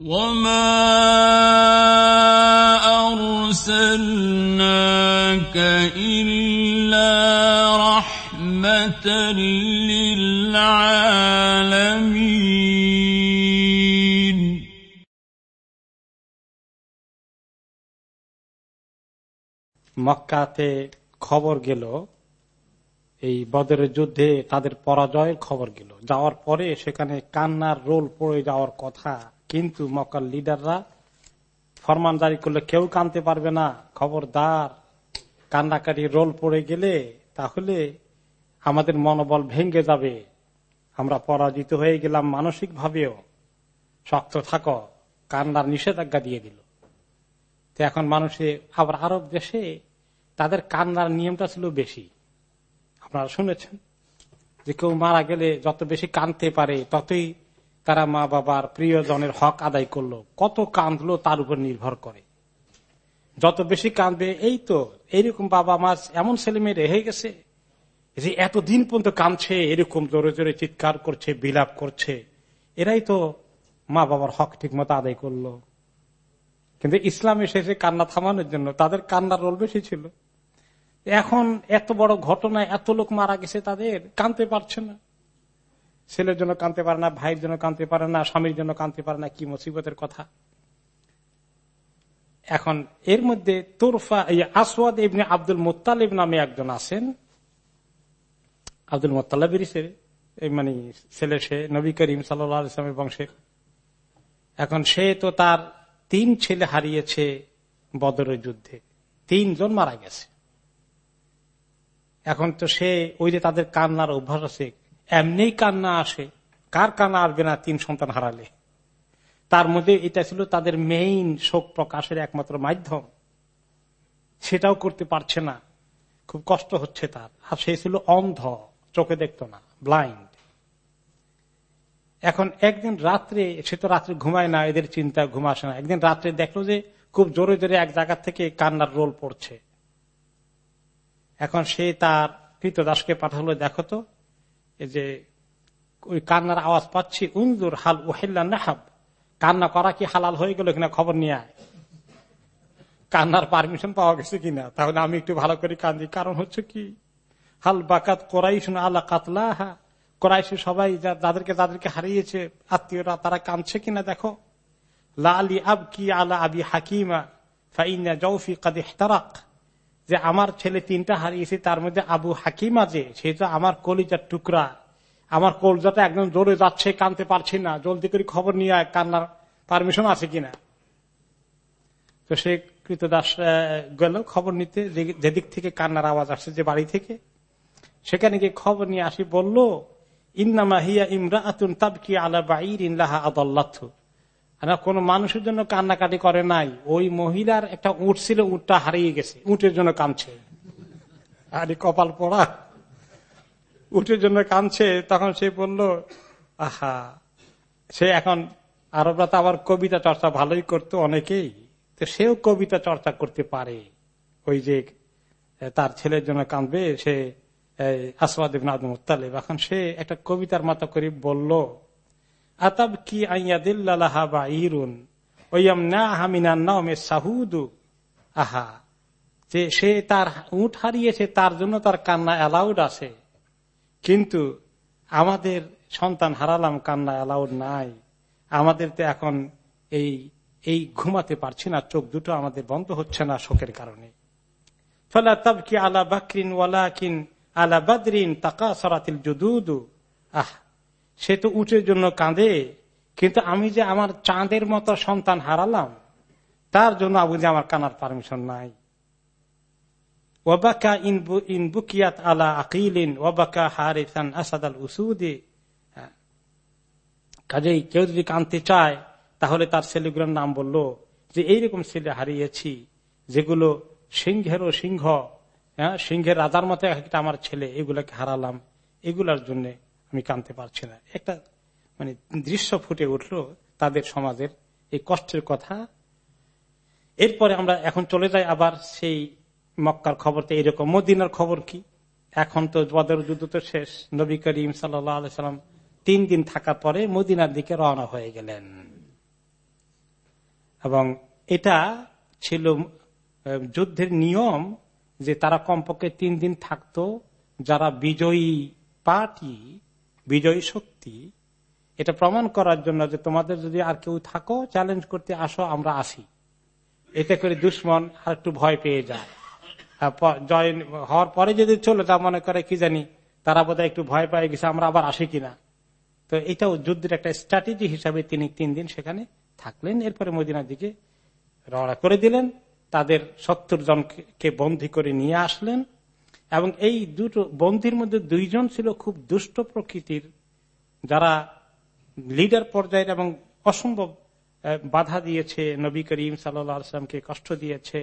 وما أرسلناك إلا رحمة للعالمين মক্কাতে খবর গেল এই বদরের যুদ্ধে তাদের পরাজয়ের খবর গেল যাওয়ার পরে সেখানে কান্নার রোল পড়ে যাওয়ার কথা কিন্তু মক্কার লিডাররা ফরমান জারি করলে কেউ কানতে পারবে না। খবরদার, কান্নাকাটি রোল পড়ে গেলে তাহলে আমাদের মনোবল ভেঙে যাবে। আমরা পরাজিত হয়ে গেলাম মানসিক ভাবেও শক্ত থাকো, কান্নার নিষেধাজ্ঞা দিয়ে দিল। তো এখন মানুষে, আবার আরব দেশে তাদের কান্নার নিয়মটা ছিল বেশি। আপনারা শুনেছেন যে কেউ মারা গেলে যত বেশি কানতে পারে, ততই তারা মা বাবার প্রিয়জনের হক আদায় করল। কত কান্দলো তার উপর নির্ভর করে। যত বেশি কাঁদবে, এই তো, এইরকম বাবা মা, এমন ছেলে মেয়ে রেহে গেছে যে এতদিন পর্যন্ত কাঁদছে, এরকম জোরে জোরে চিৎকার করছে, বিলাপ করছে। এরাই তো মা বাবার হক ঠিক মতো আদায় করল। কিন্তু ইসলাম এসেছে কান্না থামানোর জন্য তাদের কান্নার রোল বেশি ছিল। এখন এত বড় ঘটনায় এত লোক মারা গেছে তাদের কানতে পারছে না। ছেলের জন্য কানতে পারে না, ভাইয়ের জন্য কানতে পারে না, স্বামীর জন্য কানতে পারে না, কি মুসিবতের কথা? এখন এর মধ্যে তোরফা আসওয়াদ ইবনে আব্দুল মোত্তালিব নামে একজন আছেন। আব্দুল মোত্তালিবের মানে ছেলে সে, নবী করিম সাল্লামের বংশের। এখন সে তো তার তিন ছেলে হারিয়েছে বদরের যুদ্ধে। তিনজন মারা গেছে। এখন তো সে, ওই যে তাদের কান্নার অভ্যাস আছে এমনি কান্না আসে। কার কান্না আসবে না তিন সন্তান হারালে? তার মধ্যে এটা ছিল তাদের মেইন শোক প্রকাশের একমাত্র মাধ্যম। সেটাও করতে পারছে না। খুব কষ্ট হচ্ছে তার। আর সে ছিল অন্ধ, চোখে দেখতো না ব্লাইন্ড এখন একদিন রাত্রে, সে তো রাত্রে ঘুমায় না, এদের চিন্তা ঘুমাসে না। একদিন রাত্রে দেখল যে খুব জোরে জোরে এক জায়গা থেকে কান্নার রোল পড়ছে। এখন সে তার কৃতদাসকে পাঠালো, দেখো তো যে ওই কান্নার আওয়াজ পাচ্ছি উন্দুর হাল ওহেল্লা নাহাব। কান্না করা কি হালাল হয়ে গেল কিনা খবর নিয়ে আয়। কান্নার পারমিশন পাওয়া গেছে কিনা? তাহলে আমি একটু ভালো করে কান্দি। কারণ হচ্ছে কি? হাল বাকাত কোরাইশ আল্লাহ কাতলাহা। কোরাইশ সবাই যাদেরকে যাদেরকে হারিয়েছে, আত্মীয়রা তারা কাঁদছে কিনা দেখো? লালি আব কি আলা আবি হাকিমা ফাইনা জৌফি কাদি তারাক যে আমার ছেলে তিনটা হারিয়েছে, তার মধ্যে আবু হাকিমা যে সে তো আমার কলিজার টুকরা। আমার কলজাটা একদম জোরে যাচ্ছে, কানতে পারছি না। জলদি করে খবর নিয়ে কান্নার পারমিশন আছে কিনা। তো সে কৃতদাস গেল খবর নিতে যেদিক থেকে কান্নার আওয়াজ আসছে, যে বাড়ি থেকে। সেখানে গিয়ে খবর নিয়ে আসি, বলল, ইন্নামা হিয়া ইমরা আতুন তাবকি আলা বাইর ইনলাহা আদাল্লাথু কোন মানুষের জন্য কান্নাকাটি করে নাই। ওই মহিলার একটা উঠ ছিল উঠটা হারিয়ে গেছে। উঠের জন্য কাঁদছে। আরে কপাল পড়া। উঠের জন্য কাঁদছে। তখন সে বলল, আহা, সে এখন আরবরা তো আবার কবিতা চর্চা ভালোই করতো অনেকেই। তো সেও কবিতা চর্চা করতে পারে। ওই যে, তার ছেলের জন্য কাঁদবে, সে আসওয়াদ মুতালেব এখন সে একটা কবিতার মতো করে বলল আতাব কি আইয়াদিল্লাহা বা ইরুন ওইম না হামিনা নামে সাহুদু। আহা, যে সে তার উঠ হারিয়েছে, তার জন্য তার কান্না অ্যালাউড আছে। কিন্তু আমাদের সন্তান হারালাম, কান্না অ্যালাউড নাই। আমাদের তো এখন এই এই ঘুমাতে পারছি না, চোখ দুটো আমাদের বন্ধ হচ্ছে না শোকের কারণে। ফলা তব কি আলা বাকরিন ওয়ালাকিন আলা বাদরিন তাকা সরাতিল জুদুদু। আহ সে তো উঠের জন্য কাঁদে, কিন্তু আমি যে আমার চাঁদের মতো সন্তান হারালাম, তার জন্য আবু যে আমার কানার পারমিশন নাই। ওবাকা ইনবুকিয়াত আলা আকিলিন ওবাকা হারিসান আসাদ আল উসুদে কাজেই কেউ যদি কানতে চায়, তাহলে তার ছেলেগুলোর নাম বলল যে, এইরকম ছেলে হারিয়েছি, যেগুলো সিংহেরও সিংহ হ্যাঁ সিংহের রাজার মতো একটা আমার ছেলে, এগুলাকে হারালাম। এগুলার জন্য আমি কানতে পারছি না। একটা মানে দৃশ্য ফুটে উঠল তাদের সমাজের এই কষ্টের কথা। এরপরে আমরা এখন চলে যাই আবার সেই মক্কার খবর তো এরকম মদিনার খবর কি? এখন তো বদর যুদ্ধ তো শেষ। নবী করিম সাল্লাম তিন দিন থাকার পরে মদিনার দিকে রওনা হয়ে গেলেন। এবং এটা ছিল যুদ্ধের নিয়ম যে তারা কমপক্ষে তিন দিন থাকতো। যারা বিজয়ী পার্টি বিজয়ী শক্তি। এটা প্রমাণ করার জন্য যে তোমাদের যদি আর কেউ থাকো চ্যালেঞ্জ করতে আসো, আমরা আসি। এতে করে দুশ্মন আর একটু ভয় পেয়ে যায়। জয় হওয়ার পরে যদি চলে তা মনে করে কি জানি, তারা বোধহয় একটু ভয় পেয়ে গেছে, আমরা আবার আসি কিনা। তো এটাও যুদ্ধের একটা স্ট্র্যাটেজি হিসাবে তিনি তিন দিন সেখানে থাকলেন। এরপরে মদিনার দিকে রওনা করে দিলেন। তাদের সত্তর জনকে বন্দী করে নিয়ে আসলেন। এবং এই দুটো বন্দির মধ্যে দুইজন ছিল খুব দুষ্ট প্রকৃতির, যারা লিডার পর্যায়ের এবং অসম্ভব বাধা দিয়েছে। নবী করিম সাল্লামকে কষ্ট দিয়েছে।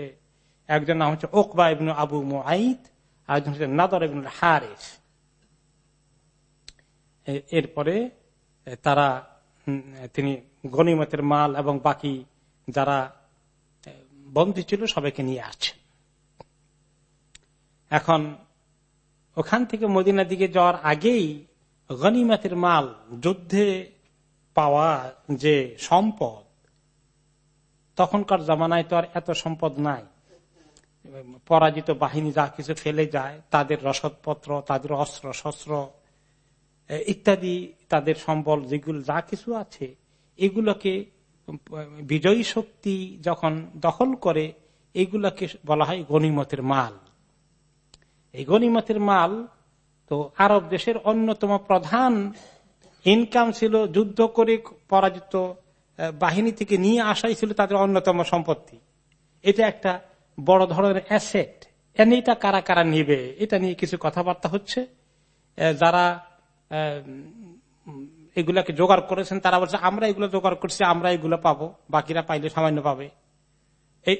একজন নাম হচ্ছে ওকবা ইবনু আবু মুআইদ আর একজন হচ্ছে নাদর ইবনুল হারিস। এরপরে তারা তিনি গনিমতের মাল এবং বাকি যারা বন্দী ছিল সবাইকে নিয়ে আসছেন। এখন ওখান থেকে মদিনার দিকে যাওয়ার আগেই গনিমতের মাল যুদ্ধে পাওয়া যে সম্পদ, তখনকার জামানায় তো আর এত সম্পদ নাই। পরাজিত বাহিনী যা কিছু ফেলে যায়, তাদের রসদপত্র, তাদের অস্ত্র, শস্ত্র ইত্যাদি, তাদের সম্বল, যেগুলো যা কিছু আছে, এগুলোকে বিজয়ী শক্তি যখন দখল করে, এগুলাকে বলা হয় গণিমতের মাল। এই গণিমতের মাল তো আরব দেশের অন্যতম প্রধান ইনকাম ছিল, যুদ্ধ করে পরাজিত বাহিনী থেকে নিয়ে আসাই ছিল তাদের অন্যতম সম্পত্তি। এটা একটা বড় ধরনের অ্যাসেট এটা কারা কারা নিবে, এটা নিয়ে কিছু কথাবার্তা হচ্ছে। যারা এগুলাকে জোগাড় করেছেন, তারা বলছে, আমরা এগুলো জোগাড় করছি, আমরা এগুলো পাবো, বাকিরা পাইলে সামান্য পাবে।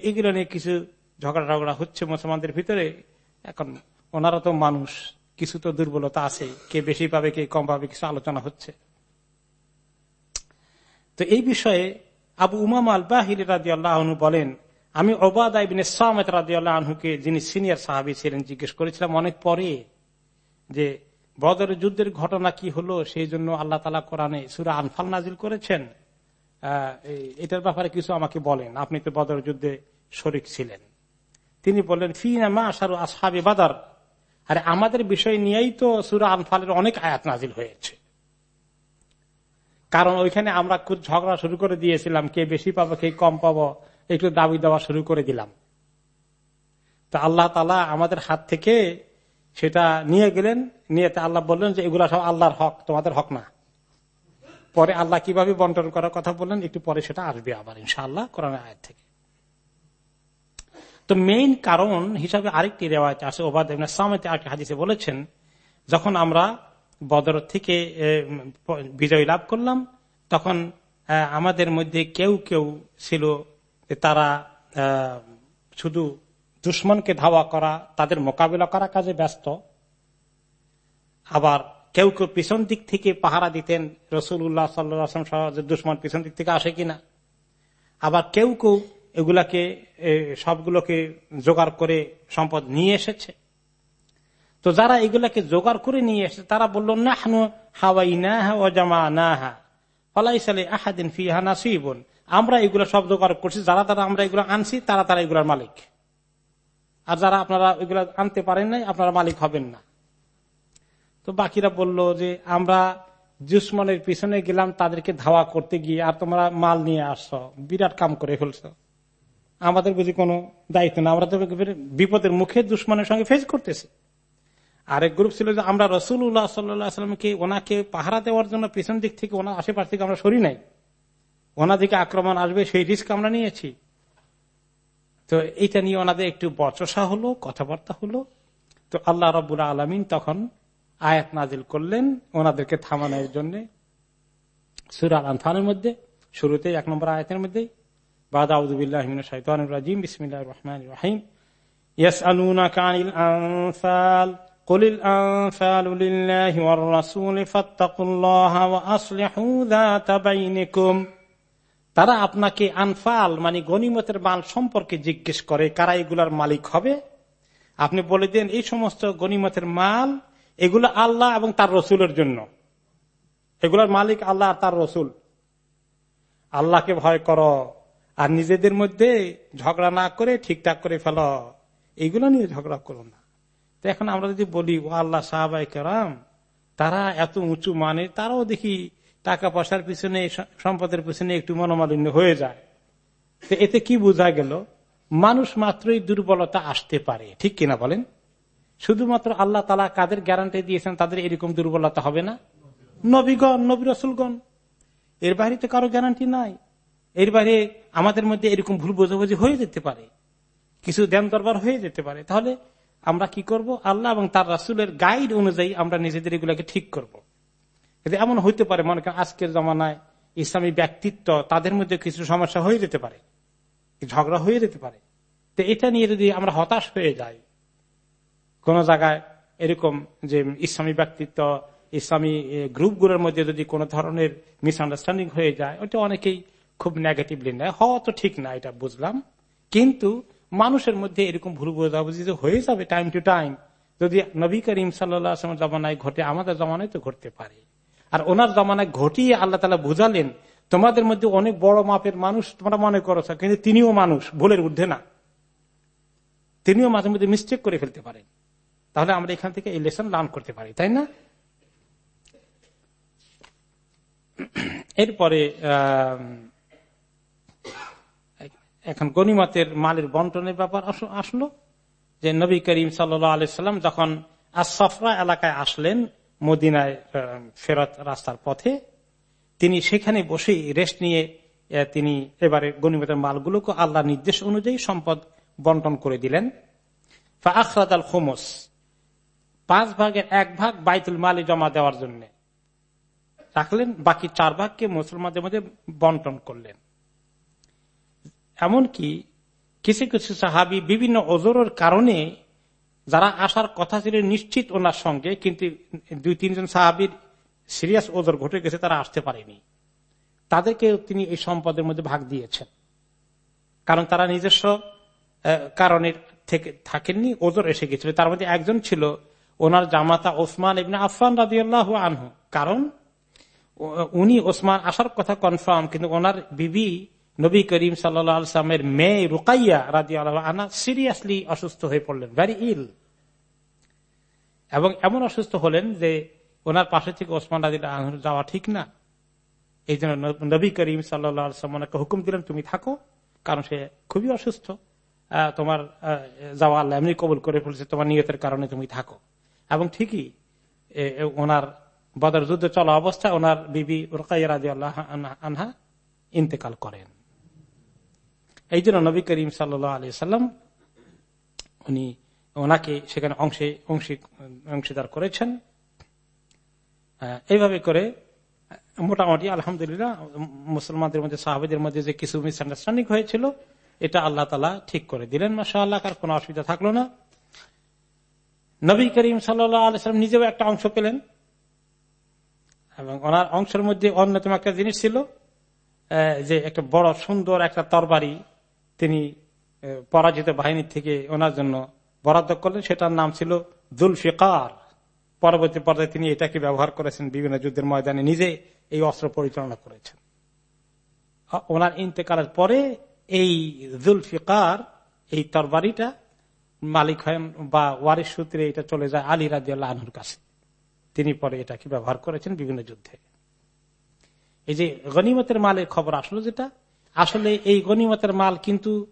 এইগুলো নিয়ে কিছু ঝগড়া ঝগড়া হচ্ছে মুসলমানদের ভিতরে। এখন ওনারা তো মানুষ, কিছু তো দুর্বলতা আছে, কে বেশি পাবে, কে কম পাবে, কিছু আলোচনা হচ্ছে। তো এই বিষয়ে আবু উমাম আল বাহির রাজি বলেন, আমি ওবাদ রাজি আল্লাহ আনহুকে যিনি সিনিয়র সাহাবি ছিলেন, জিজ্ঞেস করেছিলাম অনেক পরে যে, বদর যুদ্ধের ঘটনা কি হলো? সেই জন্য আল্লাহ তালা কোরআনে সুরা আনফাল নাজিল করেছেন। এটার ব্যাপারে কিছু আমাকে বলেন। আপনি তো বদর যুদ্ধে শরিক ছিলেন। তিনি বললেন, ফিনা মা আসারু আসহাবি বাদার। আরে আমাদের বিষয় নিয়েই তো সুরা আনফালের অনেক আয়াত নাজিল হয়েছে। কারণ ওইখানে আমরা খুব ঝগড়া শুরু করে দিয়েছিলাম, কে বেশি পাবো, কে কম পাবো, একটু দাবি দেওয়া শুরু করে দিলাম। তা আল্লাহ তালা আমাদের হাত থেকে সেটা নিয়ে গেলেন, নিয়ে আল্লাহ বললেন যে এগুলা সব আল্লাহর হক, তোমাদের হক না। পরে আল্লাহ কীভাবে বন্টন করার কথা বললেন, একটু পরে সেটা আসবে আবার, ইনশাআল্লাহ কোরআন আয়ের থেকে। তো মেইন কারণ হিসাবে আরেকটি রেওয়াজ আছে ওবাদ সামেতে আরেকটি হাদিসে বলেছেন, যখন আমরা বদর থেকে বিজয় লাভ করলাম, তখন আমাদের মধ্যে কেউ কেউ ছিল তারা শুধু দুশ্মনকে ধাওয়া করা, তাদের মোকাবিলা করা কাজে ব্যস্ত। আবার কেউ কেউ পিছন দিক থেকে পাহারা দিতেন রসুল্লাহ সাল্লাম সহ দুশ্মন পিছন দিক থেকে আসে কিনা। আবার কেউ কেউ এগুলাকে সবগুলোকে জোগাড় করে সম্পদ নিয়ে এসেছে। তো যারা এগুলাকে জোগাড় করে নিয়ে এসেছে, তারা বলল না হানু হাওয়াই না হা ও জামা না হা ফলাই সালে আহাদিন ফিহা নাসিবন। আমরা এগুলো সব জোগাড় করছি, যারা তারা আমরা এগুলো আনছি, তারা তারা এগুলোর মালিক। আর যারা আপনারা এগুলো আনতে পারেন নাই, আপনারা মালিক হবেন না। তো বাকিরা বলল যে, আমরা দুশ্মনের পিছনে গেলাম, তাদেরকে ধাওয়া করতে গিয়ে, আর তোমরা মাল নিয়ে আসছ, বিরাট কাম করে ফেলছ। আমাদের বুঝি কোনো দায়িত্ব না আমরা তো বিপদের মুখে দুশ্মনের সঙ্গে ফেস করতেছি। আরেক গ্রুপ ছিল যে আমরা রসুল্লাহ সাল্লামকে ওনাকে পাহারা দেওয়ার জন্য পিছন দিক থেকে, ওনার আশেপাশ থেকে আমরা সরি নাই। ওনার দিকে আক্রমণ আসবে, সেই রিস্ক আমরা নিয়েছি। তো এইটা নিয়ে ওনাদের একটু বচসা হলো, কথাবার্তা হলো। তো আল্লাহ রবুল আলমিন তখন আয়াত নাজিল করলেন ওনাদেরকে থামানোর জন্য। সুরাল আনফানের মধ্যে শুরুতে এক নম্বর আয়াতের মধ্যে বাদাউদ্দিন বিসমিল্লাহ রহমান রাহিম يسألونك عن الأنفال قل الأنفال لله والرسول فاتقوا الله وأصلحوا ذات بينكم তারা আপনাকে আনফাল মানে গনিমতের মাল সম্পর্কে জিজ্ঞেস করে কারা এগুলার মালিক হবে আপনি বলে দেন এই সমস্ত গনিমতের মাল এগুলো আল্লাহ এবং তার রসুলের জন্য এগুলার মালিক আল্লাহ আর তার রসুল আল্লাহকে ভয় করো আর নিজেদের মধ্যে ঝগড়া না করে ঠিকঠাক করে ফেল। এইগুলো নিয়ে ঝগড়া করো না। তো এখন আমরা যদি বলি, ও আল্লাহ সাহাবাই কেরাম, তারা এত উঁচু মানে তারাও দেখি টাকা পয়সার পিছনে, সম্পদের পিছনে একটু মনোমালিন্য হয়ে যায়। তো এতে কি বোঝা গেল? মানুষ মাত্রই দুর্বলতা আসতে পারে। ঠিক কিনা বলেন? শুধুমাত্র আল্লাহ তালা কাদের গ্যারান্টি দিয়েছেন তাদের এরকম দুর্বলতা হবে না? নবীগণ, নবী রসুলগণ। এর বাইরে তো কারও গ্যারান্টি নাই। এর বাইরে আমাদের মধ্যে এরকম ভুল বোঝাবুঝি হয়ে যেতে পারে। কিছু দেন দরবার হয়ে যেতে পারে। তাহলে আমরা কি করব? আল্লাহ এবং তার রাসুলের গাইড অনুযায়ী আমরা নিজেদের এগুলাকে ঠিক করব। এমন হইতে পারে, মনে করেন আজকের জমানায় ইসলামী ব্যক্তিত্ব, তাদের মধ্যে কিছু সমস্যা হয়ে যেতে পারে ঝগড়া হয়ে যেতে পারে। তো এটা নিয়ে যদি আমরা হতাশ হয়ে যাই, কোন জায়গায় এরকম যে ইসলামী ব্যক্তিত্ব, ইসলামী গ্রুপগুলোর মধ্যে যদি কোন ধরনের মিসআন্ডারস্ট্যান্ডিং হয়ে যায়, ওটা অনেকেই খুব নেগেটিভলি নেয়। হওয়া তো ঠিক না, এটা বুঝলাম। কিন্তু মানুষের মধ্যে এরকম ভুল বোঝাবুঝি হয়ে যাবে টাইম টু টাইম যদি নবী করিম সাল্লাম জমানায় ঘটে, আমাদের জমানায় তো ঘটতে পারে। আর ওনার জমানায় ঘটিয়ে আল্লাহ তালা বুঝালেন, তোমাদের মধ্যে অনেক বড় মাপের মানুষ তোমরা মনে করছ কিন্তু তিনিও মানুষ, ভুলের ঊর্ধ্বে না। তিনিও মাঝে মধ্যে মিস্টেক করে ফেলতে পারেন। তাহলে আমরা এখান থেকে এই লেসন লার্ন করতে পারি, তাই না? এরপরে এখন গনিমতের মালের বন্টনের ব্যাপার আসলো যে নবী করিম সাল্লাম যখন আসফরা এলাকায় আসলেন, মদিনায় ফেরত রাস্তার পথে, তিনি সেখানে বসেই রেস্ট নিয়ে তিনি এবারে গনিমতের মালগুলোকে আল্লাহ নির্দেশ অনুযায়ী সম্পদ বন্টন করে দিলেন। আখরাদ আল হোমস পাঁচ ভাগের এক ভাগ বাইতুল মালে জমা দেওয়ার জন্য রাখলেন, বাকি চার ভাগকে মুসলমানদের মধ্যে বন্টন করলেন। এমনকি কিছু কিছু সাহাবি বিভিন্ন ওজোরের কারণে যারা আসার কথা ছিল নিশ্চিত ওনার সঙ্গে, কিন্তু দুই, তিনজন সাহাবির সিরিয়াস ওজোর ঘটে গেছে, তারা আসতে পারেনি। তাদেরকে তিনি এই সম্পদের মধ্যে ভাগ দিয়েছেন। কারণ তারা নিজস্ব কারণের থেকে, থাকেননি, ওজোর এসে গেছিল। তার মধ্যে একজন ছিল ওনার জামাতা ওসমান ইবনে আফান রাজি আল্লাহ আনহু। কারণ উনি ওসমান আসার কথা কনফার্ম, কিন্তু ওনার বিবি নবী করিম সাল্লামের মেয়ে রুকাইয়া রাজি আনা সিরিয়াসলি অসুস্থ হয়ে পড়লেন ভেরি ইল এবং এমন অসুস্থ হলেন যে ওনার পাশে থেকে ওসমান রাজি যাওয়া ঠিক না। এই জন্য নবী করিম সাল্লামকে হুকুম দিলেন, তুমি থাকো, কারণ সে খুবই অসুস্থ। তোমার যাওয়া আল্লাহ এমনি কবুল করে ফেলছে, তোমার নিয়তের কারণে তুমি থাকো। এবং ঠিকই ওনার বদর যুদ্ধ চলা অবস্থা ওনার বিবি রোকাইয়া রাজি আল্লাহ আনহা ইন্তেকাল করেন। এই জন্য নবী করিম সাল্লি সাল্লাম উনি ওনাকে সেখানে অংশে অংশীদার করেছেন। এইভাবে করে মোটামুটি আলহামদুলিল্লাহ মুসলমানদের মধ্যে, সাহাবিদের মধ্যে যে কিছু মিসআন্ডারস্ট্যান্ডিং হয়েছিল, এটা আল্লাহ তালা ঠিক করে দিলেন মাসা আল্লাহ কার কোন অসুবিধা থাকল না। নবী করিম সাল্লাম নিজেও একটা অংশ পেলেন, এবং ওনার অংশের মধ্যে অন্যতম একটা জিনিস ছিল যে একটা বড় সুন্দর একটা তরবারি তিনি পরাজিত বাহিনীর থেকে ওনার জন্য বরাদ্দ করলেন। সেটার নাম ছিল জুলফিকার। পরবর্তী পর্যায়ে তিনি এটাকে ব্যবহার করেছেন বিভিন্ন যুদ্ধের ময়দানে। নিজে এই অস্ত্র পরিচালনা করেছেন। ওনার ইন্তেকালের পরে এই জুলফিকার, এই তরবারিটা মালিক হয় বা ওয়ারিস সূত্রে এটা চলে যায় আলী রাজি আল্লাহর কাছে। তিনি পরে এটাকে ব্যবহার করেছেন বিভিন্ন যুদ্ধে। এই যে গনিমতের মালের খবর আসলো যেটা আসলে এই গনিমতের মাল কিন্তু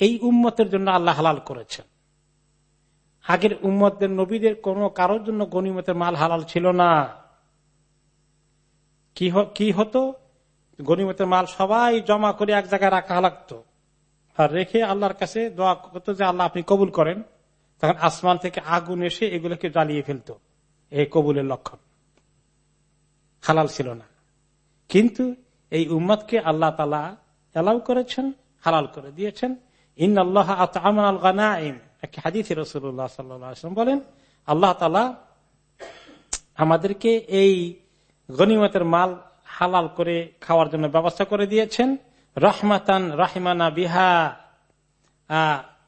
এই উম্মতের জন্য আল্লাহ হালাল করেছেন। আগের উম্মতদের নবীদের কোন কারোর জন্য গনিমতের মাল হালাল ছিল না। কি হতো? গনিমতের মাল সবাই জমা করে এক জায়গায় রাখা লাগতো। আর রেখে আল্লাহর কাছে দোয়া করতো যে, আল্লাহ, আপনি কবুল করেন। তখন আসমান থেকে আগুন এসে এগুলোকে জ্বালিয়ে ফেলতো। এই কবুলের লক্ষণ। হালাল ছিল না। কিন্তু এই উম্মতকে আল্লাহ তালা এলাও করেছেন, হালাল করে দিয়েছেন। ইন আল্লাহ রসুল্লাহ সাল্লাম বলেন, আল্লাহ তালা আমাদেরকে এই গনিমতের মাল হালাল করে খাওয়ার জন্য ব্যবস্থা করে দিয়েছেন। রহমাতান রাহিমানা বিহা।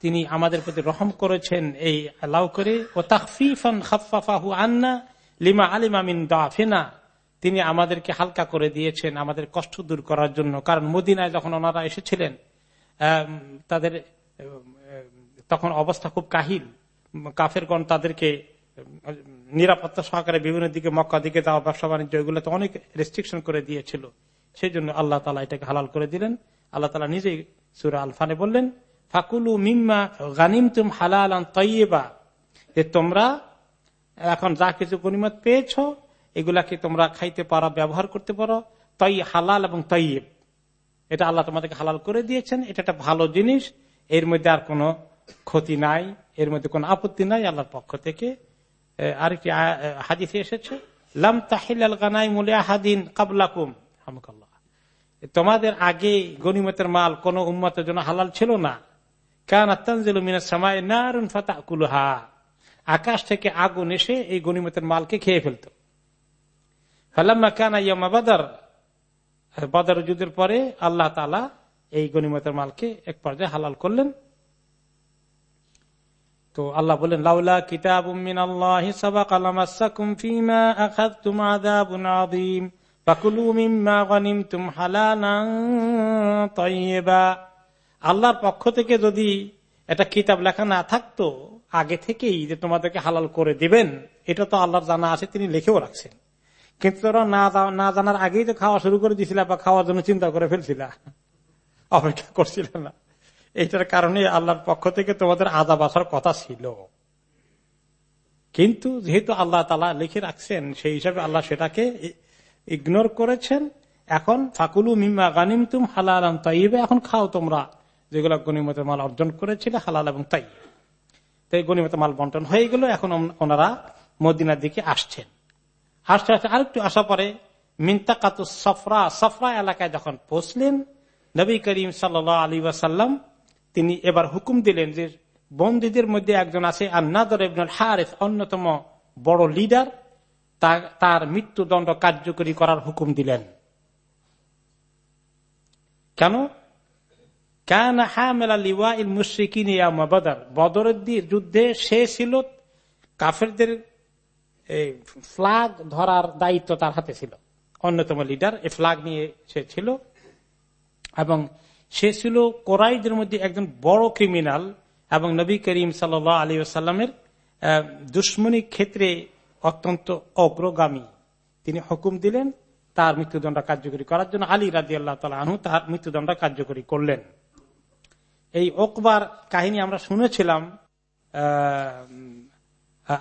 তিনি আমাদের প্রতি রহম করেছেন, এই আলাউ করে। ও তাকফিফান খাফাফাহু আন্না লিমা আলিমা মিন দাফিনা। তিনি আমাদেরকে হালকা করে দিয়েছেন আমাদের কষ্ট দূর করার জন্য। কারণ মদিনায় যখন ওনারা এসেছিলেন তাদের তখন অবস্থা খুব কাহিল। কাফেরগণ তাদেরকে নিরাপত্তা সহকারে বিভিন্ন দিকে, মক্কা দিকে যাওয়া, ব্যবসা বাণিজ্য এগুলো তো অনেক রেস্ট্রিকশন করে দিয়েছিল। সেই জন্য আল্লাহ তালা এটাকে হালাল করে দিলেন। আল্লাহ তালা নিজেই সুরা আলফানে বললেন, ফাকুলু মিম্মা গানিম তুম হালাল তৈবা যে তোমরা এখন যা কিছু গণিমত পেয়েছ এগুলাকে তোমরা খাইতে পারো, ব্যবহার করতে পারো। তৈ হালাল এবং তৈব এটা আল্লাহ তোমাদেরকে হালাল করে দিয়েছেন। এটা একটা ভালো জিনিস। এর মধ্যে আর কোনো ক্ষতি নাই। এর মধ্যে কোনো আপত্তি নাই আল্লাহর পক্ষ থেকে। আরেকটি হাদিসে এসেছে, লাম তাহিল গানাই মুলে হাদিন কাবলাকুম। হামকাল্লাহ। তোমাদের আগে গনিমতের মাল কোন উম্মতের জন্য হালাল ছিল না। ফাতাকুলহা। আকাশ থেকে আগুন এসে এই গনিমতের মালকে খেয়ে ফেলত। ফালাম্মা কানা ইয়ামা বাদার বদর যুদ্ধের পরে আল্লাহ তালা এই গনিমতের মালকে এক পর্যায়ে হালাল করলেন। তো আল্লাহ বলেন লাউলা কিতাব আল্লাহর পক্ষ থেকে যদি এটা কিতাব লেখা না থাকতো, আগে থেকেই যে তোমাদেরকে হালাল করে দিবেন, এটা তো আল্লাহর জানা আছে, তিনি লিখেও রাখছেন। কিন্তু তোরা না জানার আগেই তো খাওয়া শুরু করে দিয়েছিল বা খাওয়ার জন্য চিন্তা করে ফেলছিল। অপেক্ষা করছিল না। এইটার কারণে আল্লাহর পক্ষ থেকে তোমাদের আদাব আসার কথা ছিল। কিন্তু যেহেতু আল্লাহ তালা লিখে রাখছেন, সেই হিসাবে আল্লাহ সেটাকে ইগনোর করেছেন। এখন ফাকুলু মিম্মা গানিম তুম হালাল তাইবে এখন খাও তোমরা যেগুলো গণিমতের মাল অর্জন করেছিল, হালাল এবং তাই তাই গণিমতের মাল বন্টন হয়ে গেল, এখন ওনারা মদিনার দিকে আসছেন। আসতে হাসতে আরেকটু আসা পরে মিন্তাকাতু সফরা সফরা এলাকায় যখন পৌঁছলেন, নবী করিম সাল আলী ওয়াসাল্লাম তিনি এবার হুকুম দিলেন যে বন্দীদের মধ্যে একজন আছে আর নাদর ইবনুল হারেফ অন্যতম বড় লিডার। তার মৃত্যুদণ্ড কার্যকরী করার হুকুম দিলেন। কেন? কেন হামেলা লিওয়া ইল মুশ্রিকিন বদর। বদরের যুদ্ধে সে ছিল কাফেরদের ফ্লাগ ধরার দায়িত্ব তার হাতে ছিল। অন্যতম লিডার এই ফ্লাগ নিয়ে সে ছিল। এবং সে ছিল কোরাইদের মধ্যে একজন বড় ক্রিমিনাল এবং নবী করিম সাল আলী সাল্লামের দুশ্মনী ক্ষেত্রে অত্যন্ত অগ্রগামী। তিনি হুকুম দিলেন তার মৃত্যুদণ্ড কার্যকরী করার জন্য। আলী রাজি আল্লাহ আনহু তার মৃত্যুদণ্ড কার্যকরী করলেন। এই ওকবার কাহিনী আমরা শুনেছিলাম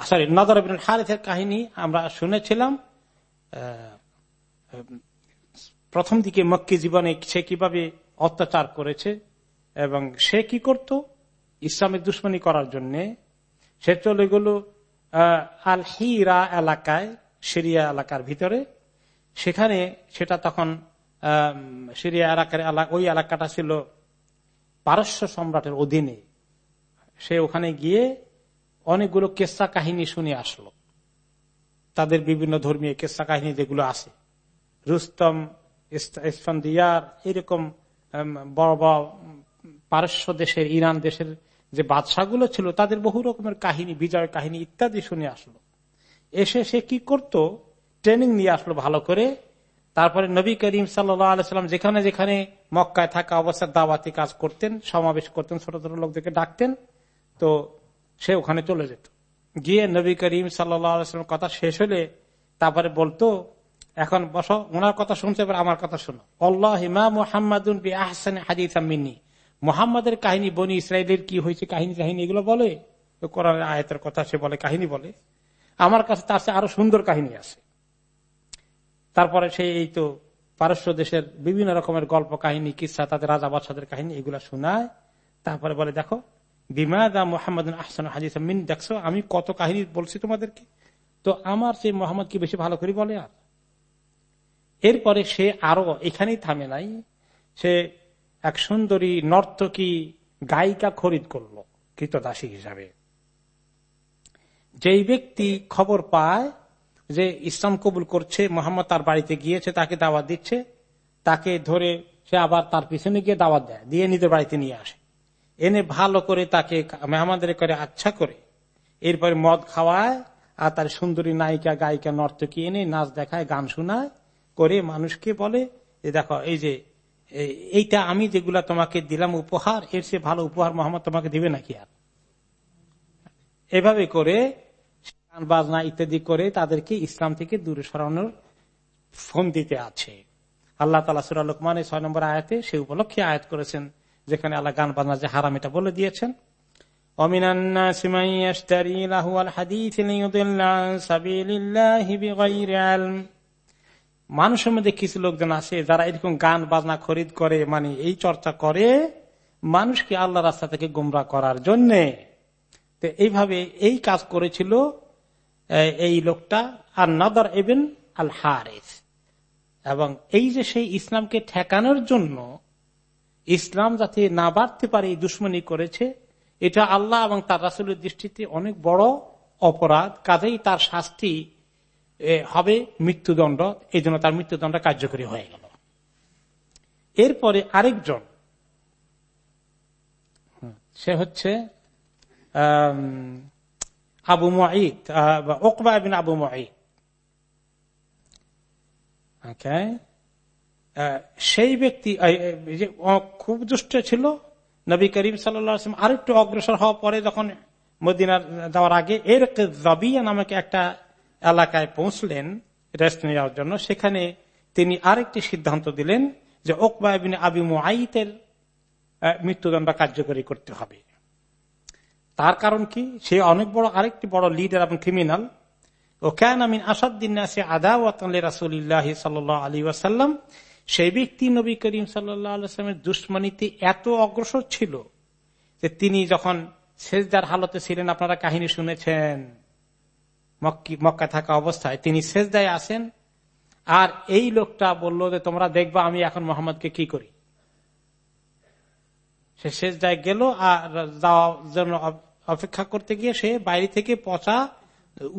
সরি নদর হারিফের কাহিনী আমরা শুনেছিলাম। প্রথম দিকে মক্কি জীবনে সে কীভাবে অত্যাচার করেছে এবং সে কি করত? ইসলামের দুশ্মনী করার জন্য। সে চলে গেল আল হিরা এলাকায়, সিরিয়া এলাকার ভিতরে। সেখানে সেটা তখন সিরিয়া এলাকার ওই এলাকাটা ছিল পারস্য সম্রাটের অধীনে। সে ওখানে গিয়ে অনেকগুলো কেসা কাহিনী শুনে আসলো। তাদের বিভিন্ন ধর্মীয় কেসা কাহিনী যেগুলো আছে। রুস্তম ইসফান্দিয়ার, এরকম বড় বড়, পারস্য দেশের, ইরান দেশের যে বাদশাগুলো ছিল, তাদের বহু রকমের কাহিনী, বিজয় কাহিনী ইত্যাদি শুনে আসলো। এসে সে কি করত? ট্রেনিং নিয়ে আসলো ভালো করে। তারপরে নবী করিম সাল্লাম যেখানে যেখানে মক্কায় থাকা অবস্থায় দাওয়াতি কাজ করতেন, সমাবেশ করতেন, ছোট ছোট লোকদেরকে ডাকতেন। তো সে ওখানে চলে যেত। গিয়ে নবী করিম সাল্লাম কথা শেষ হলে তারপরে বলতো, এখন বসো ওনার কথা শুনছে, এবার আমার কথা শোনো। আল্লাহ হিমা মোহাম্মদুন হাদিস মোহাম্মদের কাহিনী বনি ইসরায়েলের কি হয়েছে, কাহিনী কাহিনী এগুলো বলে? কোরআন আয়তের কথা সে বলে, কাহিনী বলে। আমার কাছে তার আরও সুন্দর কাহিনী আছে। তারপরে সে এই তো পারস্য দেশের বিভিন্ন রকমের গল্প কাহিনী, কিসা, তাদের রাজা বাদশাদের কাহিনী, এগুলা শোনায়। তারপরে বলে, দেখো বিমাদা মোহাম্মদ আহসান মিন, দেখছ? আমি কত কাহিনী বলছি তোমাদেরকে? তো আমার সেই মোহাম্মদ কি বেশি ভালো করে বলে আর? এরপরে সে আরও এখানেই থামে নাই। সে এক সুন্দরী নর্তকী গায়িকা খরিদ করল, কৃতদাসী হিসাবে। যেই ব্যক্তি খবর পায় যে ইসলাম কবুল করছে, মোহাম্মদ তার বাড়িতে গিয়েছে, তাকে দাওয়াত দিচ্ছে, তাকে ধরে সে আবার তার পিছনে গিয়ে দাওয়াত দেয়, দিয়ে নিজের বাড়িতে নিয়ে আসে। এনে ভালো করে তাকে মেহমানদের করে আচ্ছা করে। এরপরে মদ খাওয়ায়, আর তার সুন্দরী নায়িকা, গায়িকা, নর্তকী এনে নাচ দেখায়, গান শোনায়, করে মানুষকে বলে যে, দেখো, এই যে এইটা আমি যেগুলা তোমাকে দিলাম উপহার, এর সে ভালো উপহার মোহাম্মদ তোমাকে দিবে নাকি আর? এভাবে করে গান, বাজনা ইত্যাদি করে তাদেরকে ইসলাম থেকে দূরে সরানোর ফোন দিতে আছে। আল্লাহ তালা সুরা লোকমানের ছয় নম্বর আয়াতে সে উপলক্ষে আয়াত করেছেন যেখানে আল্লাহ গান বাজনা যে হারাম এটা বলে দিয়েছেন। মানুষের মধ্যে কিছু লোকজন আছে যারা এরকম গান বাজনা খরিদ করে মানে এই চর্চা করে মানুষকে আল্লাহ রাস্তা থেকে গুমরা করার জন্যে। তো এইভাবে এই কাজ করেছিল এই লোকটা আর নদর এবেন আল হারেস এবং এই যে সেই ইসলামকে ঠেকানোর জন্য ইসলাম যাতে না বাড়তে পারে দুশ্মনী করেছে, এটা আল্লাহ এবং তার রাসুলের দৃষ্টিতে অনেক বড় অপরাধ। কাজেই তার শাস্তি হবে মৃত্যুদণ্ড। এই জন্য তার মৃত্যুদণ্ড কার্যকরী হয়ে গেল। এরপরে আরেকজন সে হচ্ছে আবু মাইদ ওকবা বিন আবু মাইদ সেই ব্যক্তি খুব দুষ্ট ছিল। নবী করিম সাল্লাম আরেকটু অগ্রসর হওয়া পরে যখন মদিনার যাওয়ার আগে এর জবিয়া নামকে একটা এলাকায় পৌঁছলেন রেস্ট নেওয়ার জন্য, সেখানে তিনি আরেকটি সিদ্ধান্ত দিলেন যে ওকবা বিন আবি মুআইতের মৃত্যুদণ্ড কার্যকরী করতে হবে। তার কারণ কি? সে অনেক বড়, আরেকটি বড় লিডার এবং ক্রিমিনাল ও কেন আমিন আসাদ্দিন রাসুল্লাহ সাল আলী ওয়াসাল্লাম। সেই ব্যক্তি নবী করিম সাল্লামের দুশ্মনীতে এত অগ্রসর ছিল যে তিনি যখন সেজদার হালতে ছিলেন, আপনারা কাহিনী শুনেছেন। মক্কা থাকা অবস্থায় তিনি সেজদায় আসেন আর এই লোকটা বলল যে, তোমরা দেখবা আমি এখন মোহাম্মদকে কি করি? সে সেজদায় গেল আর যাওয়ার জন্য অপেক্ষা করতে গিয়ে সে বাইরে থেকে পচা